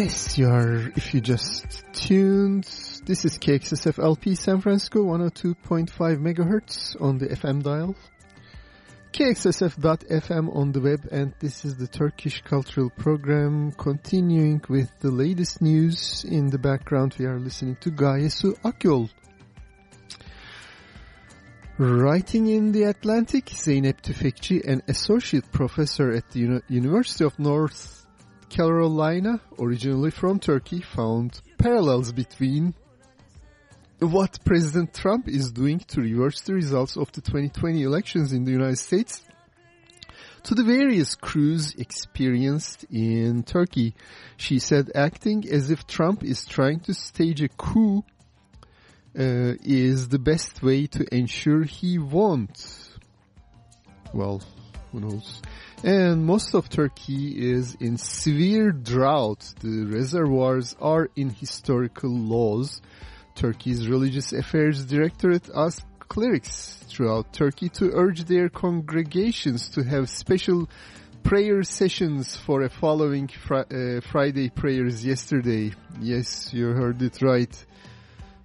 Yes, you are, if you just tuned, this is KXSF LP San Francisco 102.5 megahertz on the FM dial. KXSF.FM on the web and this is the Turkish Cultural Program continuing with the latest news. In the background we are listening to Gaye Su Akyol. Writing in the Atlantic, Zeynep Tüfekçi, an associate professor at the Uni- University of North Carolina, originally from Turkey, found parallels between what President Trump is doing to reverse the results of the 2020 elections in the United States to the various coups experienced in Turkey. She said acting as if Trump is trying to stage a coup uh, is the best way to ensure he won't. Well, who knows? And most of Turkey is in severe drought. The reservoirs are in historical laws. Turkey's Religious Affairs Directorate asked clerics throughout Turkey to urge their congregations to have special prayer sessions for a following uh, Friday prayers yesterday. Yes, you heard it right.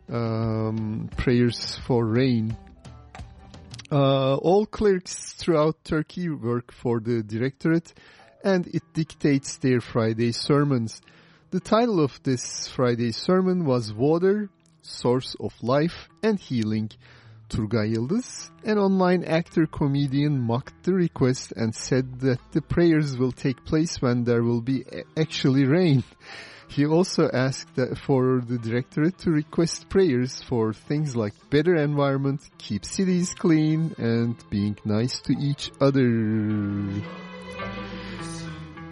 Um, prayers for rain. Uh, all clerics throughout Turkey work for the directorate and it dictates their Friday sermons. The title of this Friday sermon was Water, Source of Life and Healing. Turgay Yıldız, an online actor comedian, mocked the request and said that the prayers will take place when there will be actually rain. He also asked for the directorate to request prayers for things like better environment, keep cities clean, and being nice to each other.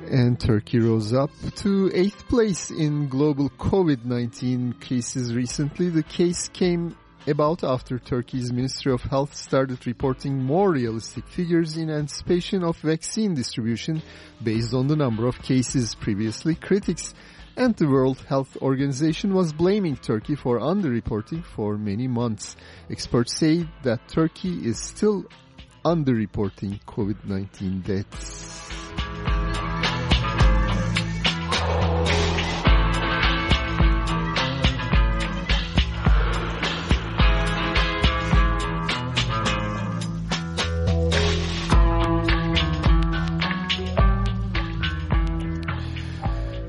And Turkey rose up to eighth place in global COVID-19 cases recently. The case came about after Turkey's Ministry of Health started reporting more realistic figures in anticipation of vaccine distribution based on the number of cases previously. Critics and the World Health Organization was blaming Turkey for underreporting for many months. Experts say that Turkey is still underreporting COVID-19 deaths.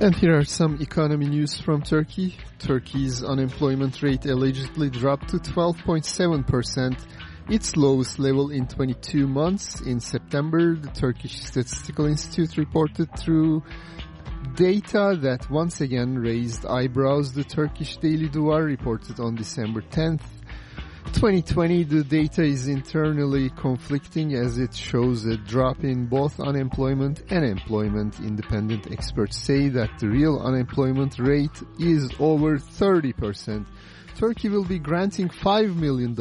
And here are some economy news from Turkey. Turkey's unemployment rate allegedly dropped to 12.7%, its lowest level in 22 months. In September, the Turkish Statistical Institute reported through data that once again raised eyebrows. The Turkish Daily Duvar reported on December 10th 2020, the data is internally conflicting as it shows a drop in both unemployment and employment. Independent experts say that the real unemployment rate is over 30%. Turkey will be granting $5 million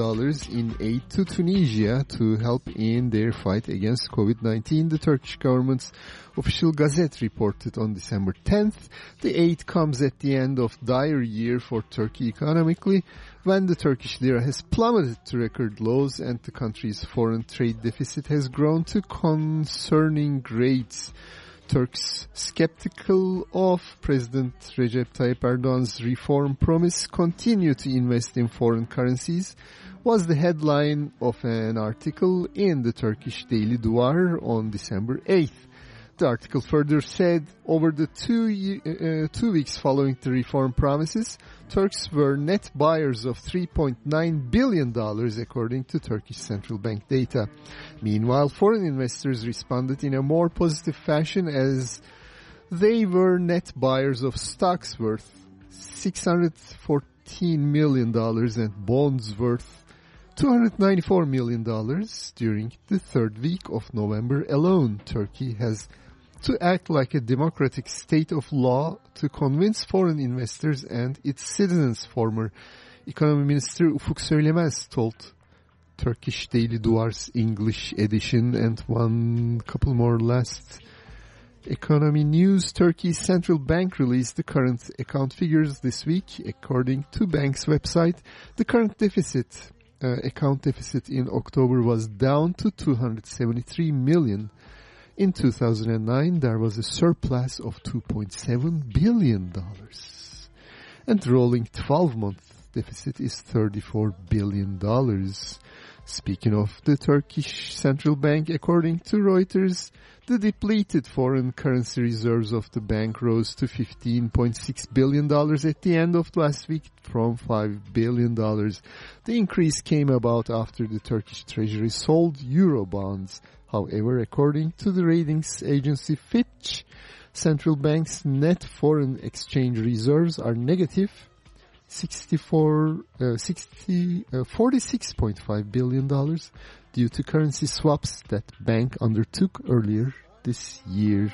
in aid to Tunisia to help in their fight against COVID-19, the Turkish government's official gazette reported on December 10th. The aid comes at the end of dire year for Turkey economically, when the Turkish lira has plummeted to record lows and the country's foreign trade deficit has grown to concerning rates. Turks skeptical of President Recep Tayyip Erdogan's reform promise continue to invest in foreign currencies was the headline of an article in the Turkish Daily Duvar on December 8th. The article further said over the two, uh, two weeks following the reform promises, Turks were net buyers of $3.9 billion according to Turkish Central Bank data. Meanwhile, foreign investors responded in a more positive fashion as they were net buyers of stocks worth $614 million and bonds worth $294 million during the third week of November alone. Turkey has to act like a democratic state of law to convince foreign investors and its citizens, former Economy Minister Ufuk Söylemez told Turkish Daily Duvar's English edition and one couple more last Economy News, Turkey's central bank released the current account figures this week. According to bank's website, the current deficit, uh, account deficit in October was down to 273 million. In 2009, there was a surplus of 2.7 billion dollars. And rolling 12-month deficit is 34 billion dollars. Speaking of the Turkish Central Bank, according to Reuters, the depleted foreign currency reserves of the bank rose to $15.6 billion at the end of last week from $5 billion. The increase came about after the Turkish Treasury sold euro bonds. However, according to the ratings agency Fitch, central bank's net foreign exchange reserves are negative 64, uh, 60, uh, $46.5 billion due to currency swaps that bank undertook earlier this year.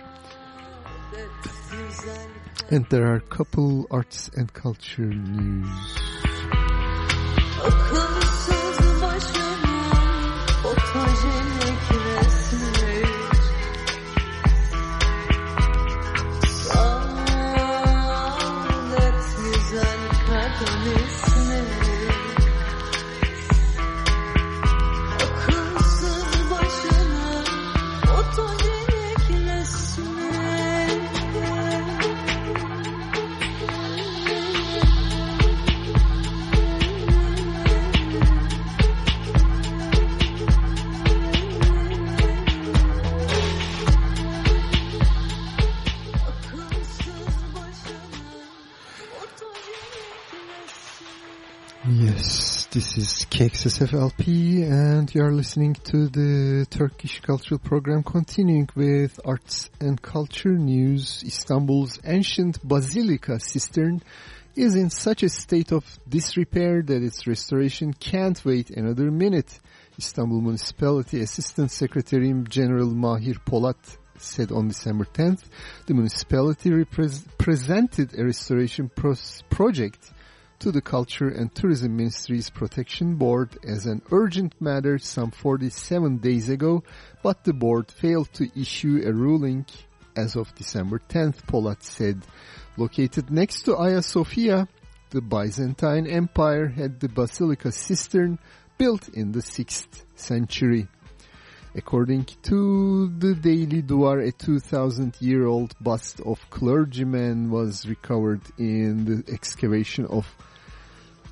And there are a couple arts and culture news. This is KXSFLP and you are listening to the Turkish Cultural Program continuing with arts and culture news. Istanbul's ancient basilica cistern is in such a state of disrepair that its restoration can't wait another minute. Istanbul Municipality Assistant Secretary General Mahir Polat said on December 10th, the municipality presented a restoration project to the Culture and Tourism Ministry's Protection Board as an urgent matter some 47 days ago, but the board failed to issue a ruling as of December 10th, Polat said. Located next to Hagia Sophia, the Byzantine Empire had the Basilica cistern built in the 6th century. According to the Daily Duvar, a 2,000-year-old bust of clergyman was recovered in the excavation of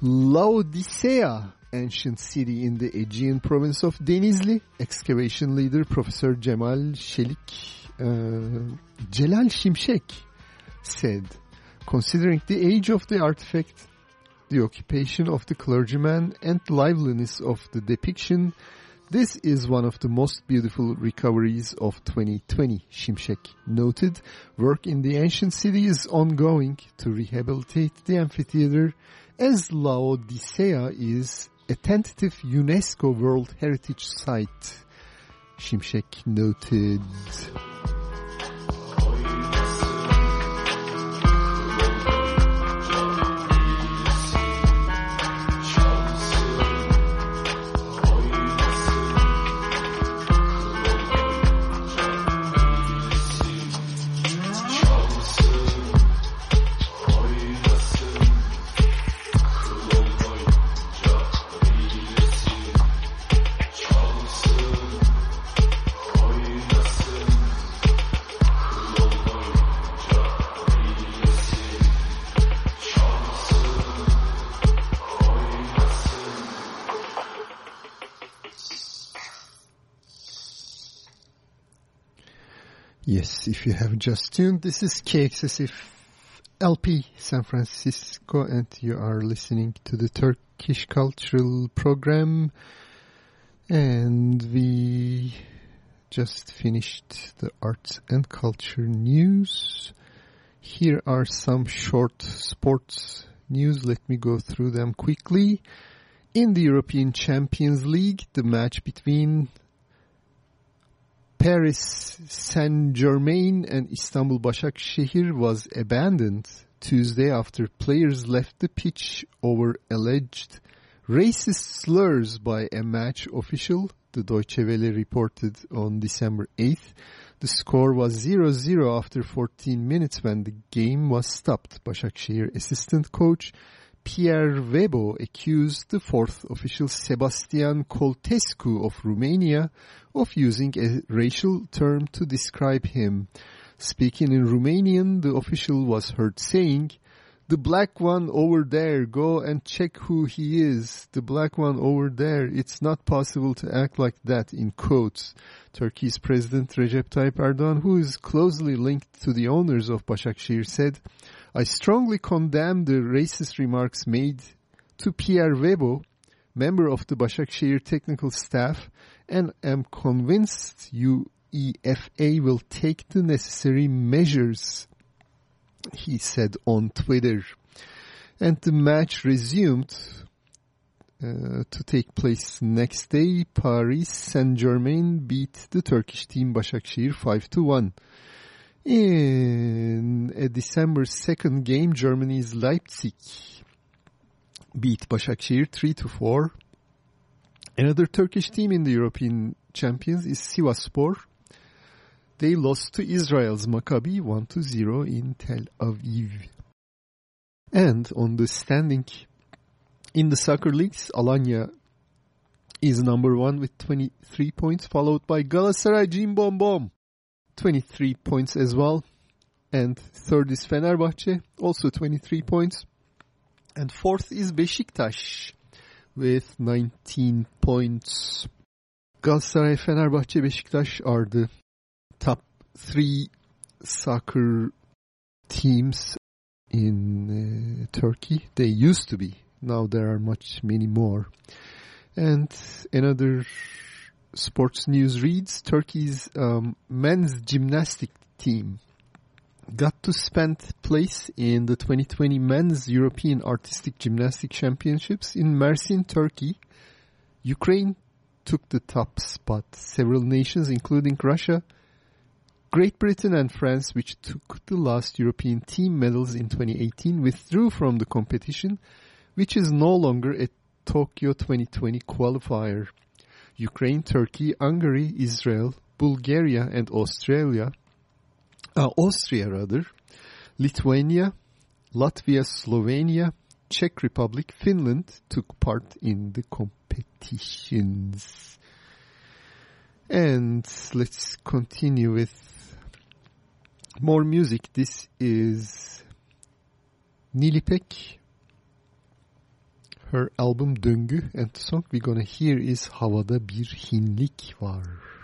Laodicea, ancient city in the Aegean province of Denizli. Excavation leader Professor Cemal Şelik, uh, Celal Şimşek said, considering the age of the artifact, the occupation of the clergyman and liveliness of the depiction, this is one of the most beautiful recoveries of 2020, Şimşek noted. Work in the ancient city is ongoing to rehabilitate the amphitheater as Laodicea is a tentative UNESCO World Heritage Site. Şimşek noted. You have just tuned, this is KXSF LP San Francisco and you are listening to the Turkish Cultural Program and we just finished the arts and culture news. Here are some short sports news. Let me go through them quickly. In the European Champions League, the match between Paris Saint-Germain and Istanbul Başakşehir was abandoned Tuesday after players left the pitch over alleged racist slurs by a match official, the Deutsche Welle reported on December 8th. The score was 0-0 after 14 minutes when the game was stopped. Başakşehir assistant coach Pierre Webo accused the fourth official Sebastian Coltescu of Romania of using a racial term to describe him. Speaking in Romanian, the official was heard saying, the black one over there, go and check who he is. The black one over there, it's not possible to act like that, in quotes. Turkey's President Recep Tayyip Erdogan, who is closely linked to the owners of Başakşehir, said, I strongly condemn the racist remarks made to Pierre Webo, member of the Başakşehir technical staff, and am convinced UEFA will take the necessary measures, he said on Twitter. And the match resumed uh, to take place next day. Paris Saint-Germain beat the Turkish team Başakşehir 5-1. In a December 2nd game, Germany's Leipzig beat Başakşehir 3-4. Another Turkish team in the European Champions is Sivaspor. They lost to Israel's Maccabi 1-0 in Tel Aviv. And on the standing in the soccer leagues, Alanya is number one with 23 points, followed by Galatasaray Cim Bom Bom, 23 points as well. And third is Fenerbahce, also 23 points. And fourth is Beşiktaş with 19 points. Galatasaray, Fenerbahce, Beşiktaş are the top three soccer teams in uh, Turkey. They used to be Now there are much many more. And another sports news reads Turkey's um, men's gymnastic team got to spend place in the 2020 Men's European Artistic Gymnastic Championships in Mersin, Turkey. Ukraine took the top spot. Several nations, including Russia, Great Britain and France, which took the last European team medals in 2018, withdrew from the competition, which is no longer a Tokyo 2020 qualifier. Ukraine, Turkey, Hungary, Israel, Bulgaria and Australia uh, Austria rather, Lithuania, Latvia, Slovenia, Czech Republic, Finland took part in the competitions. And let's continue with more music. This is Nilipek, her album Döngü, and the song we're gonna hear is Havada Bir Hinlik Var.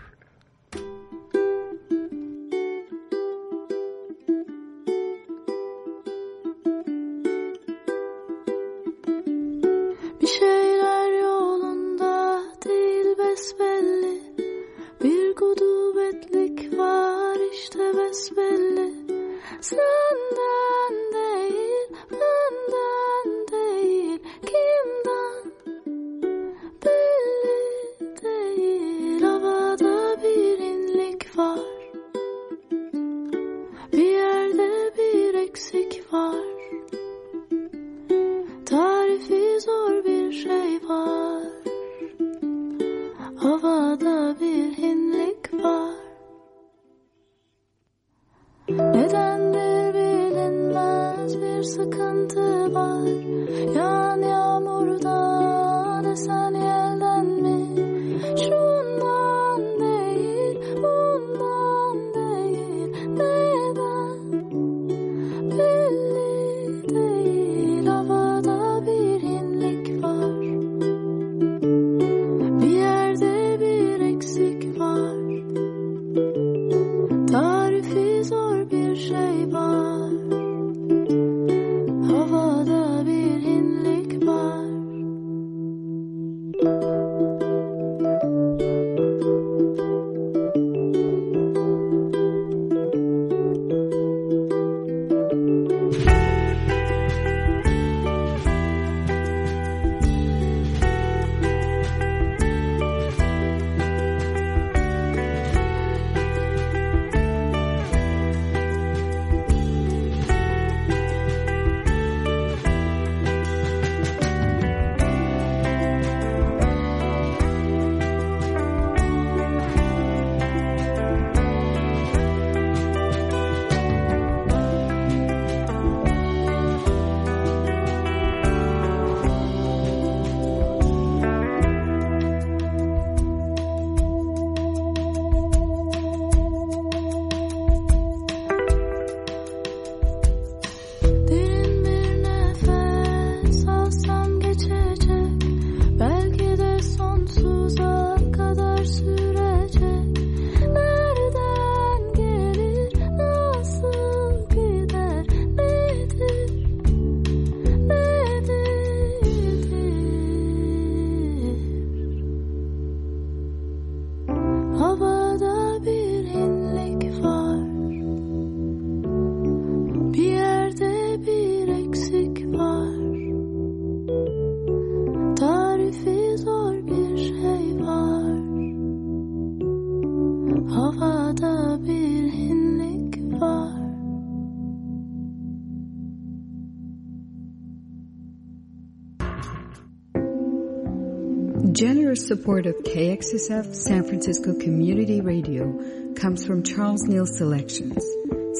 Support of KXSF San Francisco Community Radio comes from Charles Neal Selections.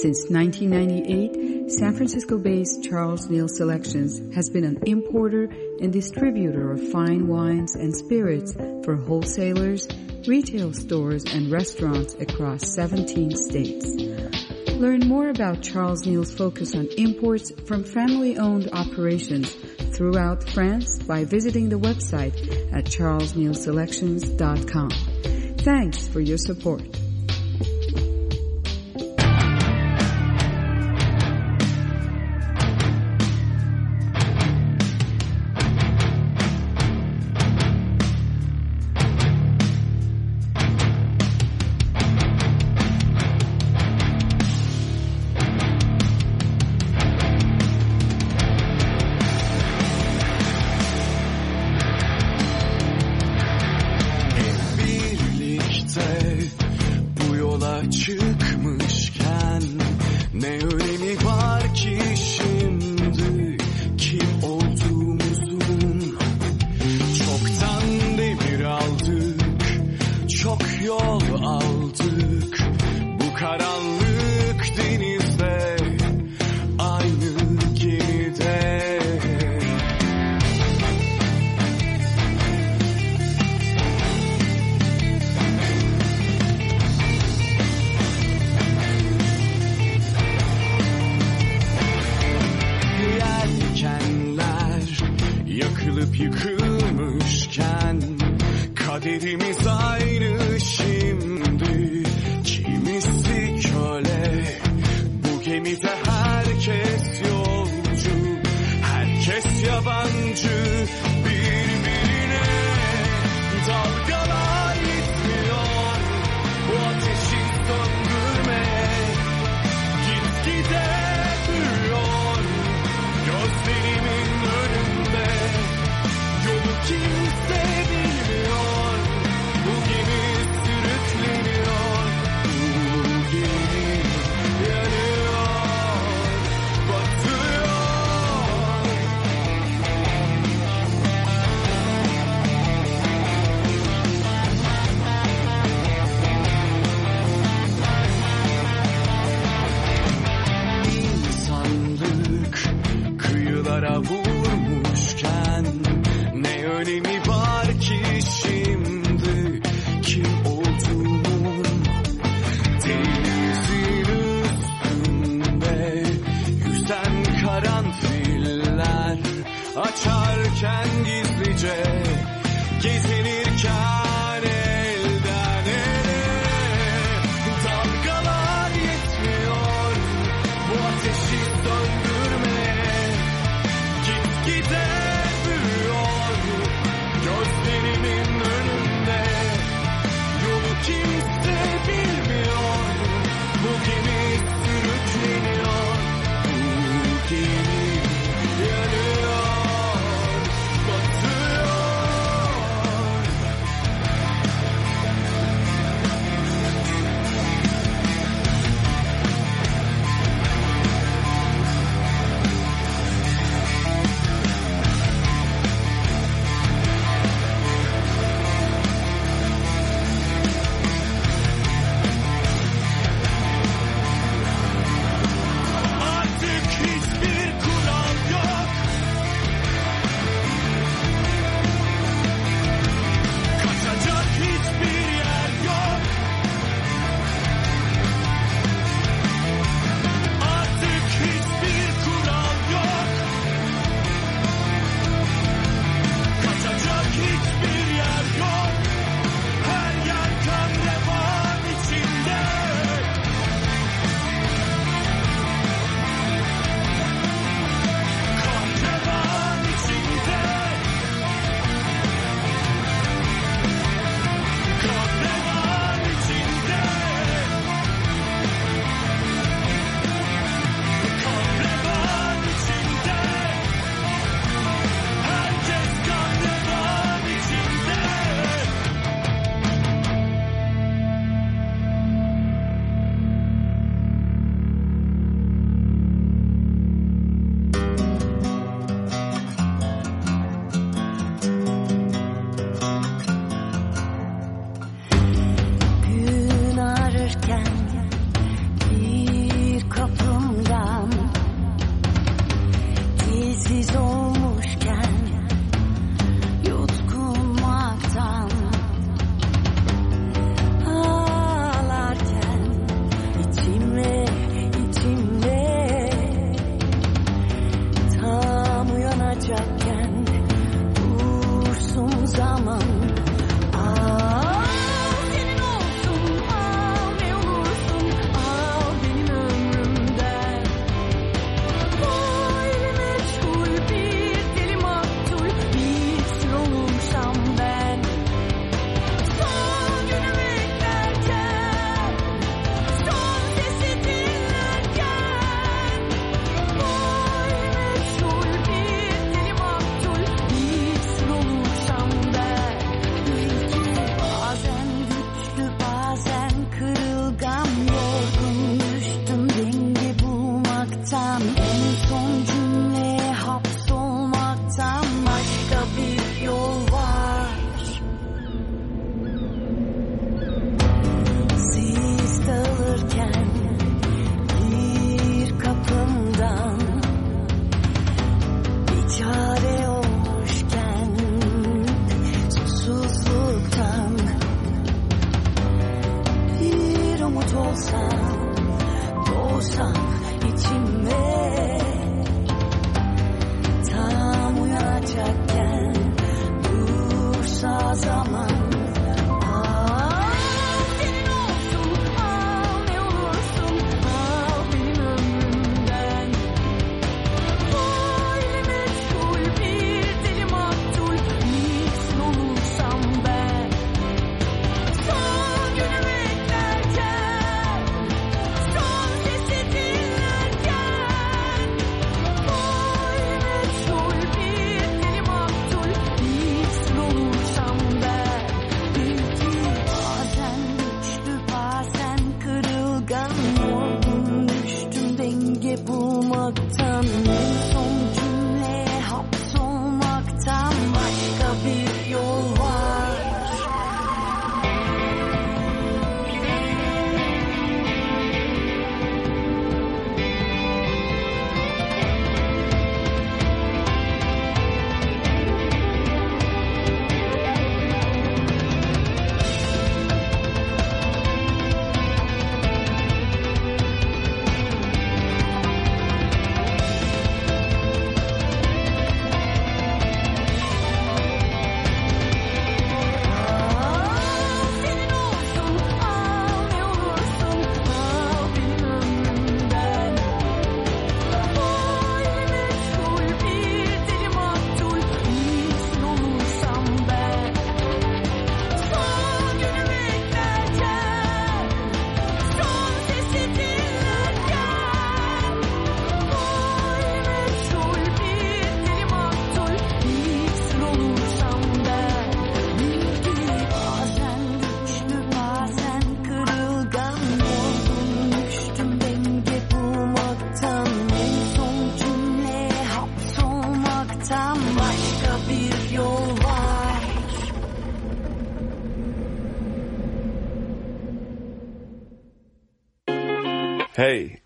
Since 1998, San Francisco-based Charles Neal Selections has been an importer and distributor of fine wines and spirits for wholesalers, retail stores, and restaurants across 17 states. Learn more about Charles Neal's focus on imports from family-owned operations throughout France by visiting the website at charlesnealselections.com. Thanks for your support.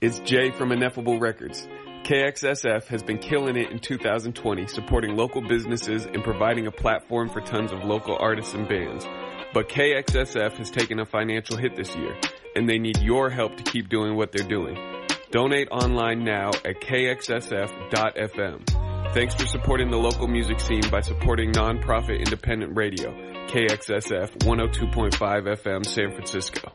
It's Jay from Ineffable Records. KXSF has been killing it in 2020, supporting local businesses and providing a platform for tons of local artists and bands. But KXSF has taken a financial hit this year, and they need your help to keep doing what they're doing. Donate online now at kxsf.fm. Thanks for supporting the local music scene by supporting nonprofit independent radio, KXSF 102.5 FM San Francisco.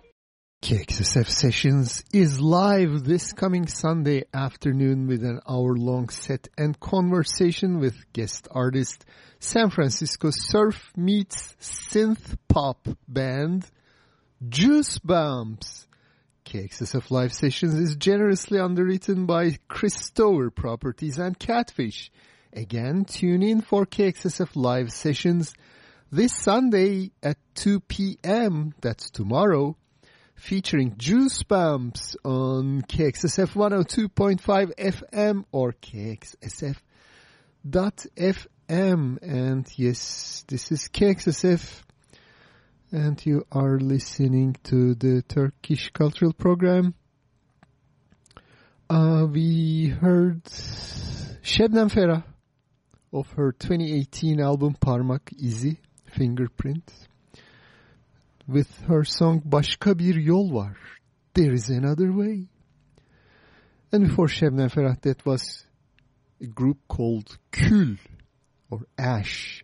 KXSF Sessions is live this coming Sunday afternoon with an hour-long set and conversation with guest artist San Francisco surf meets synth pop band Juice Bumps. KXSF Live Sessions is generously underwritten by Christover Properties and Catfish. Again, tune in for KXSF Live Sessions this Sunday at 2 p.m. That's tomorrow featuring Juice Bumps on KXSF 102.5 FM or KXSF.FM. And yes, this is KXSF and you are listening to the Turkish Cultural Program. Uh, we heard Şebnem Ferah of her 2018 album Parmak Izi, Fingerprint with her song Başka Bir Yol Var. There is another way. And before Şebnem Ferah, that was a group called Kül or Ash.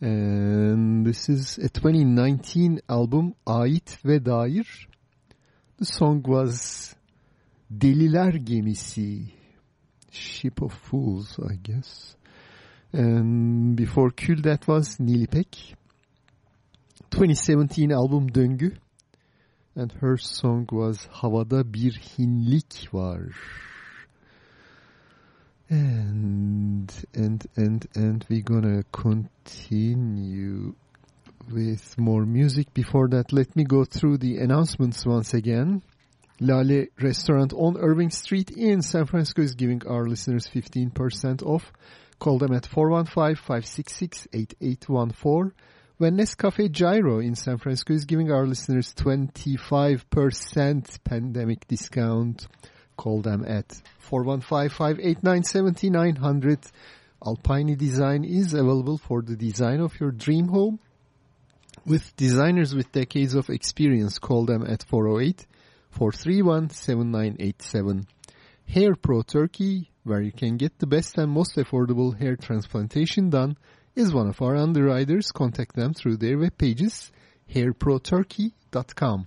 And this is a 2019 album Ait ve Dair. The song was Deliler Gemisi. Ship of Fools, I guess. And before Kül that was Nilipek. 2017 album Döngü. And her song was Havada Bir Hinlik Var. And, and, and, and we're gonna continue with more music. Before that, let me go through the announcements once again. Lale Restaurant on Irving Street in San Francisco is giving our listeners 15% off. Call them at 415-566-8814. Venice Cafe Gyro in San Francisco is giving our listeners 25% pandemic discount. Call them at 415-589-7900. Alpine Design is available for the design of your dream home. With designers with decades of experience, call them at 408-431-7987. Hair Pro Turkey, where you can get the best and most affordable hair transplantation done, is one of our underwriters. Contact them through their web pages, hairproturkey.com.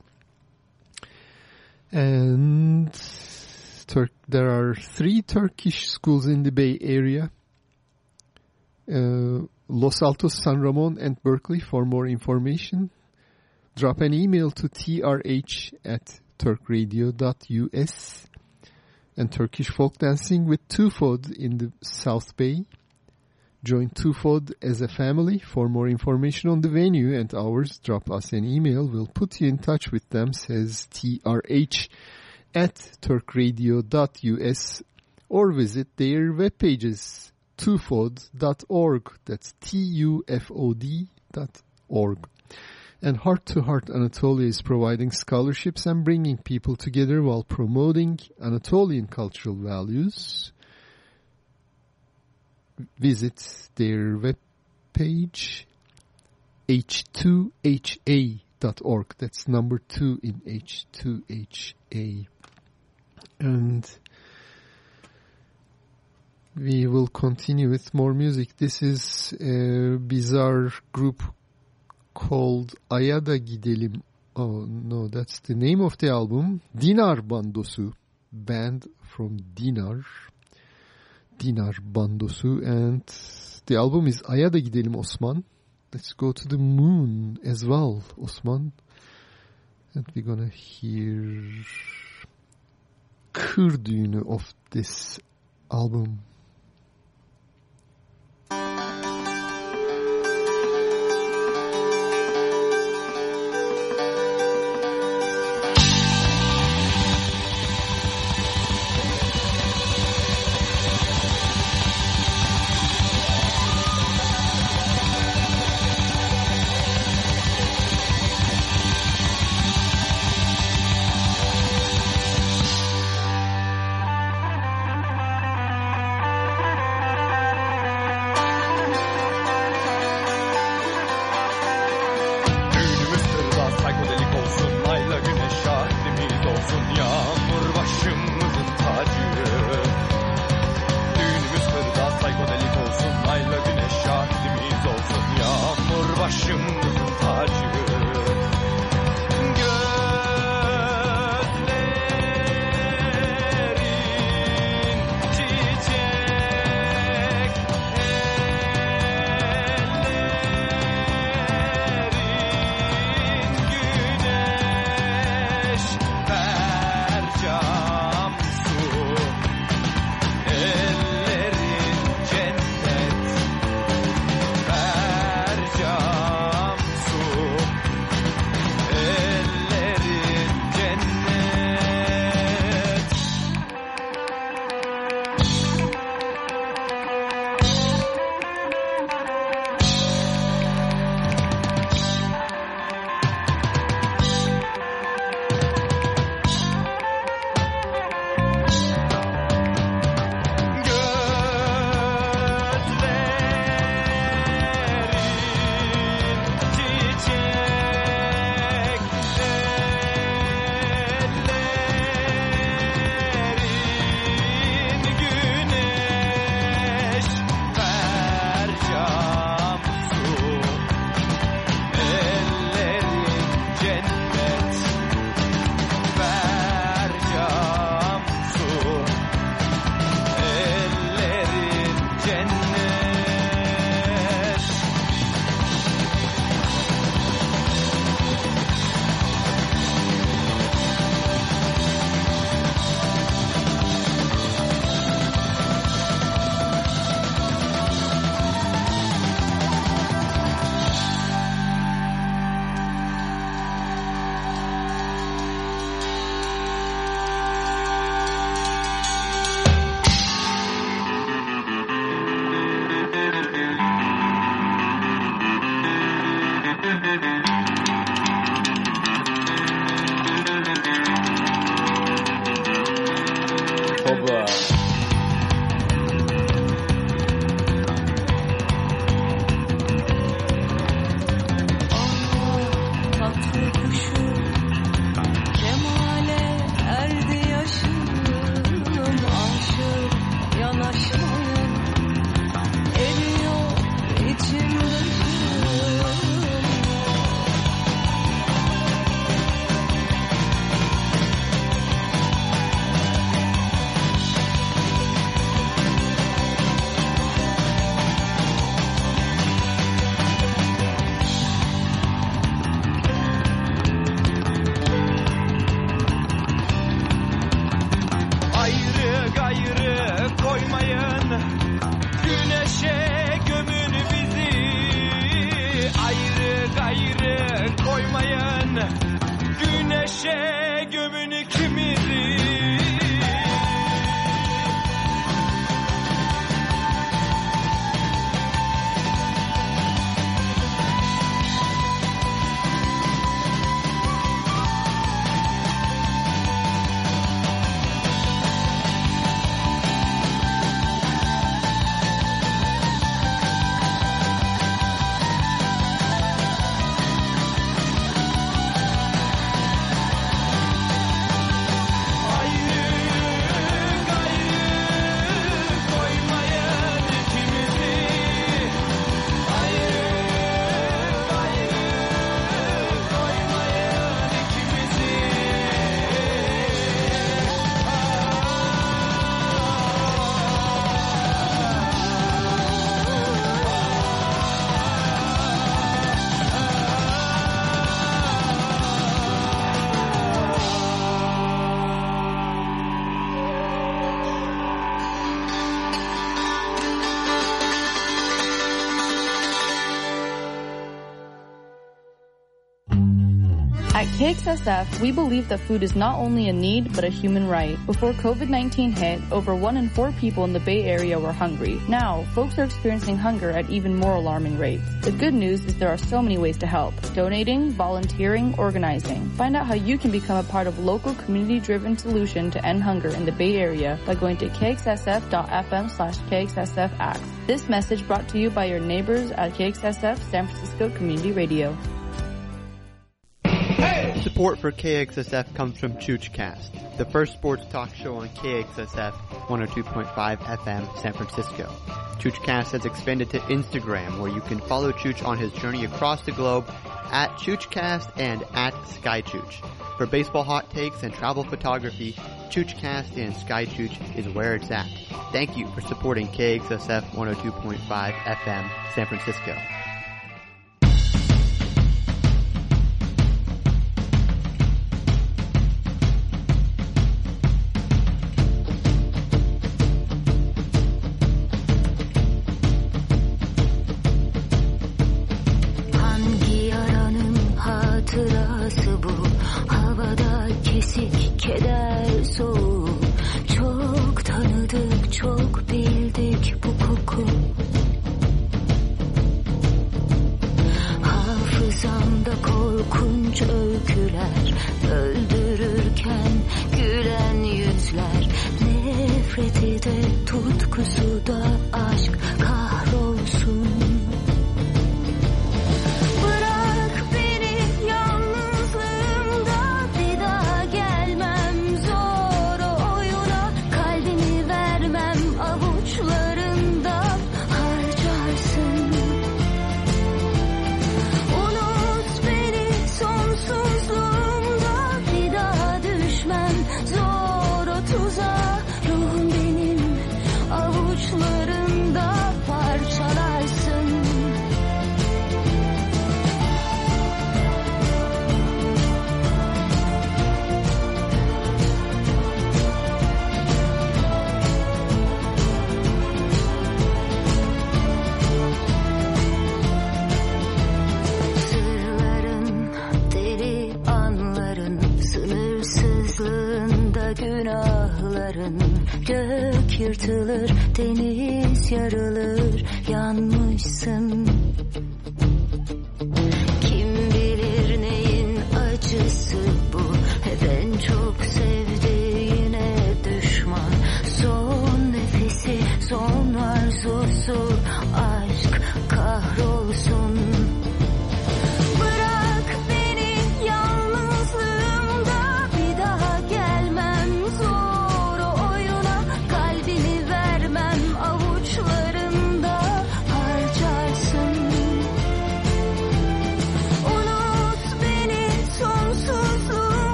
And there are three Turkish schools in the Bay Area. Uh, Los Altos, San Ramon, and Berkeley for more information. Drop an email to trh at turkradio.us and Turkish folk dancing with Tufod in the South Bay. Join Tufod as a family. For more information on the venue and hours, drop us an email. We'll put you in touch with them, says TRH at turkradio.us or visit their web pages, tufod.org. That's T-U-F-O-D dot org. And Heart to Heart Anatolia is providing scholarships and bringing people together while promoting Anatolian cultural values. Visit their web page h2ha.org. That's number two in H2HA. And we will continue with more music. This is a bizarre group called Ayada Gidelim. Oh no, that's the name of the album. Dinar Bandosu. Band from Dinar. Dinar Bandosu. And the album is Ayada Gidelim Osman. Let's go to the moon as well, Osman. And we're gonna hear Kır Düğünü of this album. KXSF, we believe that food is not only a need, but a human right. Before COVID-19 hit, over one in four people in the Bay Area were hungry. Now, folks are experiencing hunger at even more alarming rates. The good news is there are so many ways to help. Donating, volunteering, organizing. Find out how you can become a part of local community-driven solution to end hunger in the Bay Area by going to kxsf.fm slash kxsfacts. This message brought to you by your neighbors at KXSF San Francisco Community Radio. Support for KXSF comes from ChoochCast, the first sports talk show on KXSF 102.5 FM San Francisco. ChoochCast has expanded to Instagram where you can follow Chooch on his journey across the globe at ChoochCast and at SkyChooch. For baseball hot takes and travel photography, ChoochCast and SkyChooch is where it's at. Thank you for supporting KXSF 102.5 FM San Francisco.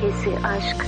Hasreti, öfkesi, aşk.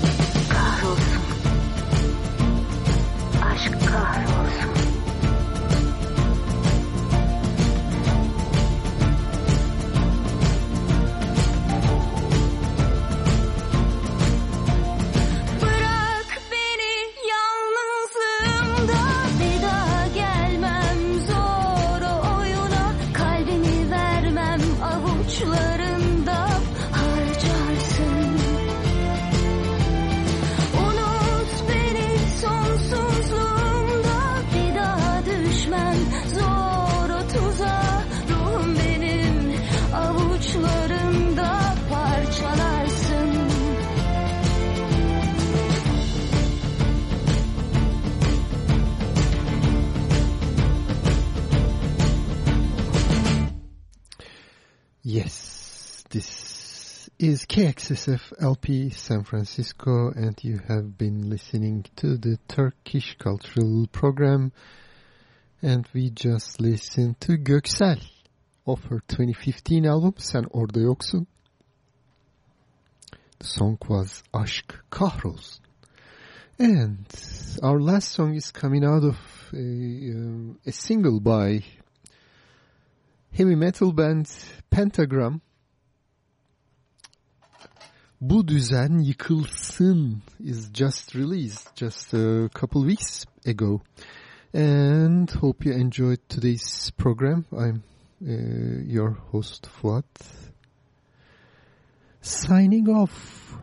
Is KXSF LP San Francisco and you have been listening to the Turkish Cultural Program and we just listened to Göksel of her 2015 album Sen Orada Yoksun. The song was Aşk Kahrolsun. And our last song is coming out of a, um, a single by heavy metal band Pentagram. Bu düzen yıkılsın is just released just a couple weeks ago. And hope you enjoyed today's program. I'm uh, your host Fuat. Signing off.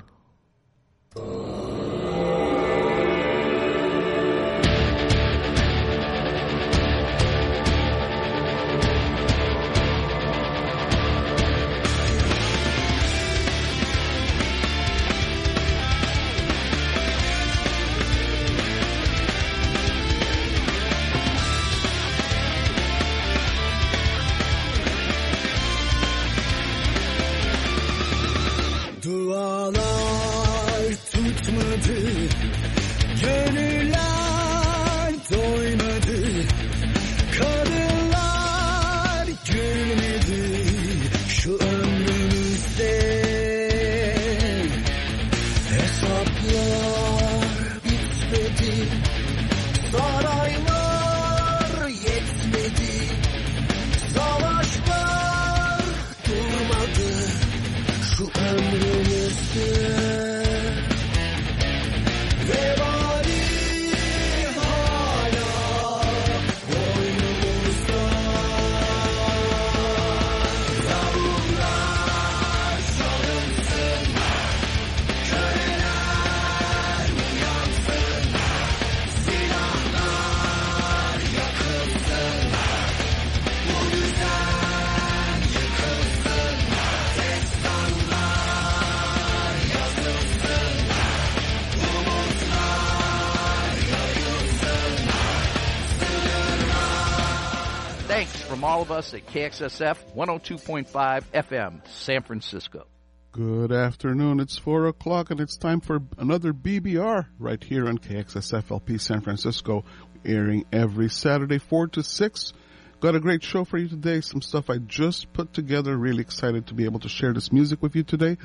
KXSF 102.5 FM, San Francisco. Good afternoon. It's four o'clock and it's time for another BBR right here on KXSFLP San Francisco, airing every Saturday, four to six. Got a great show for you today. Some stuff I just put together. Really excited to be able to share this music with you today.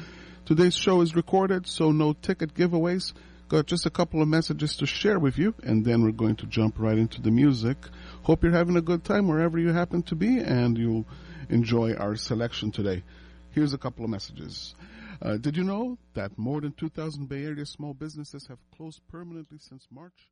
Today's show is recorded, so no ticket giveaways. Got just a couple of messages to share with you, and then we're going to jump right into the music. Hope you're having a good time wherever you happen to be, and you'll enjoy our selection today. Here's a couple of messages. Uh, did you know that more than 2,000 Bay Area small businesses have closed permanently since March?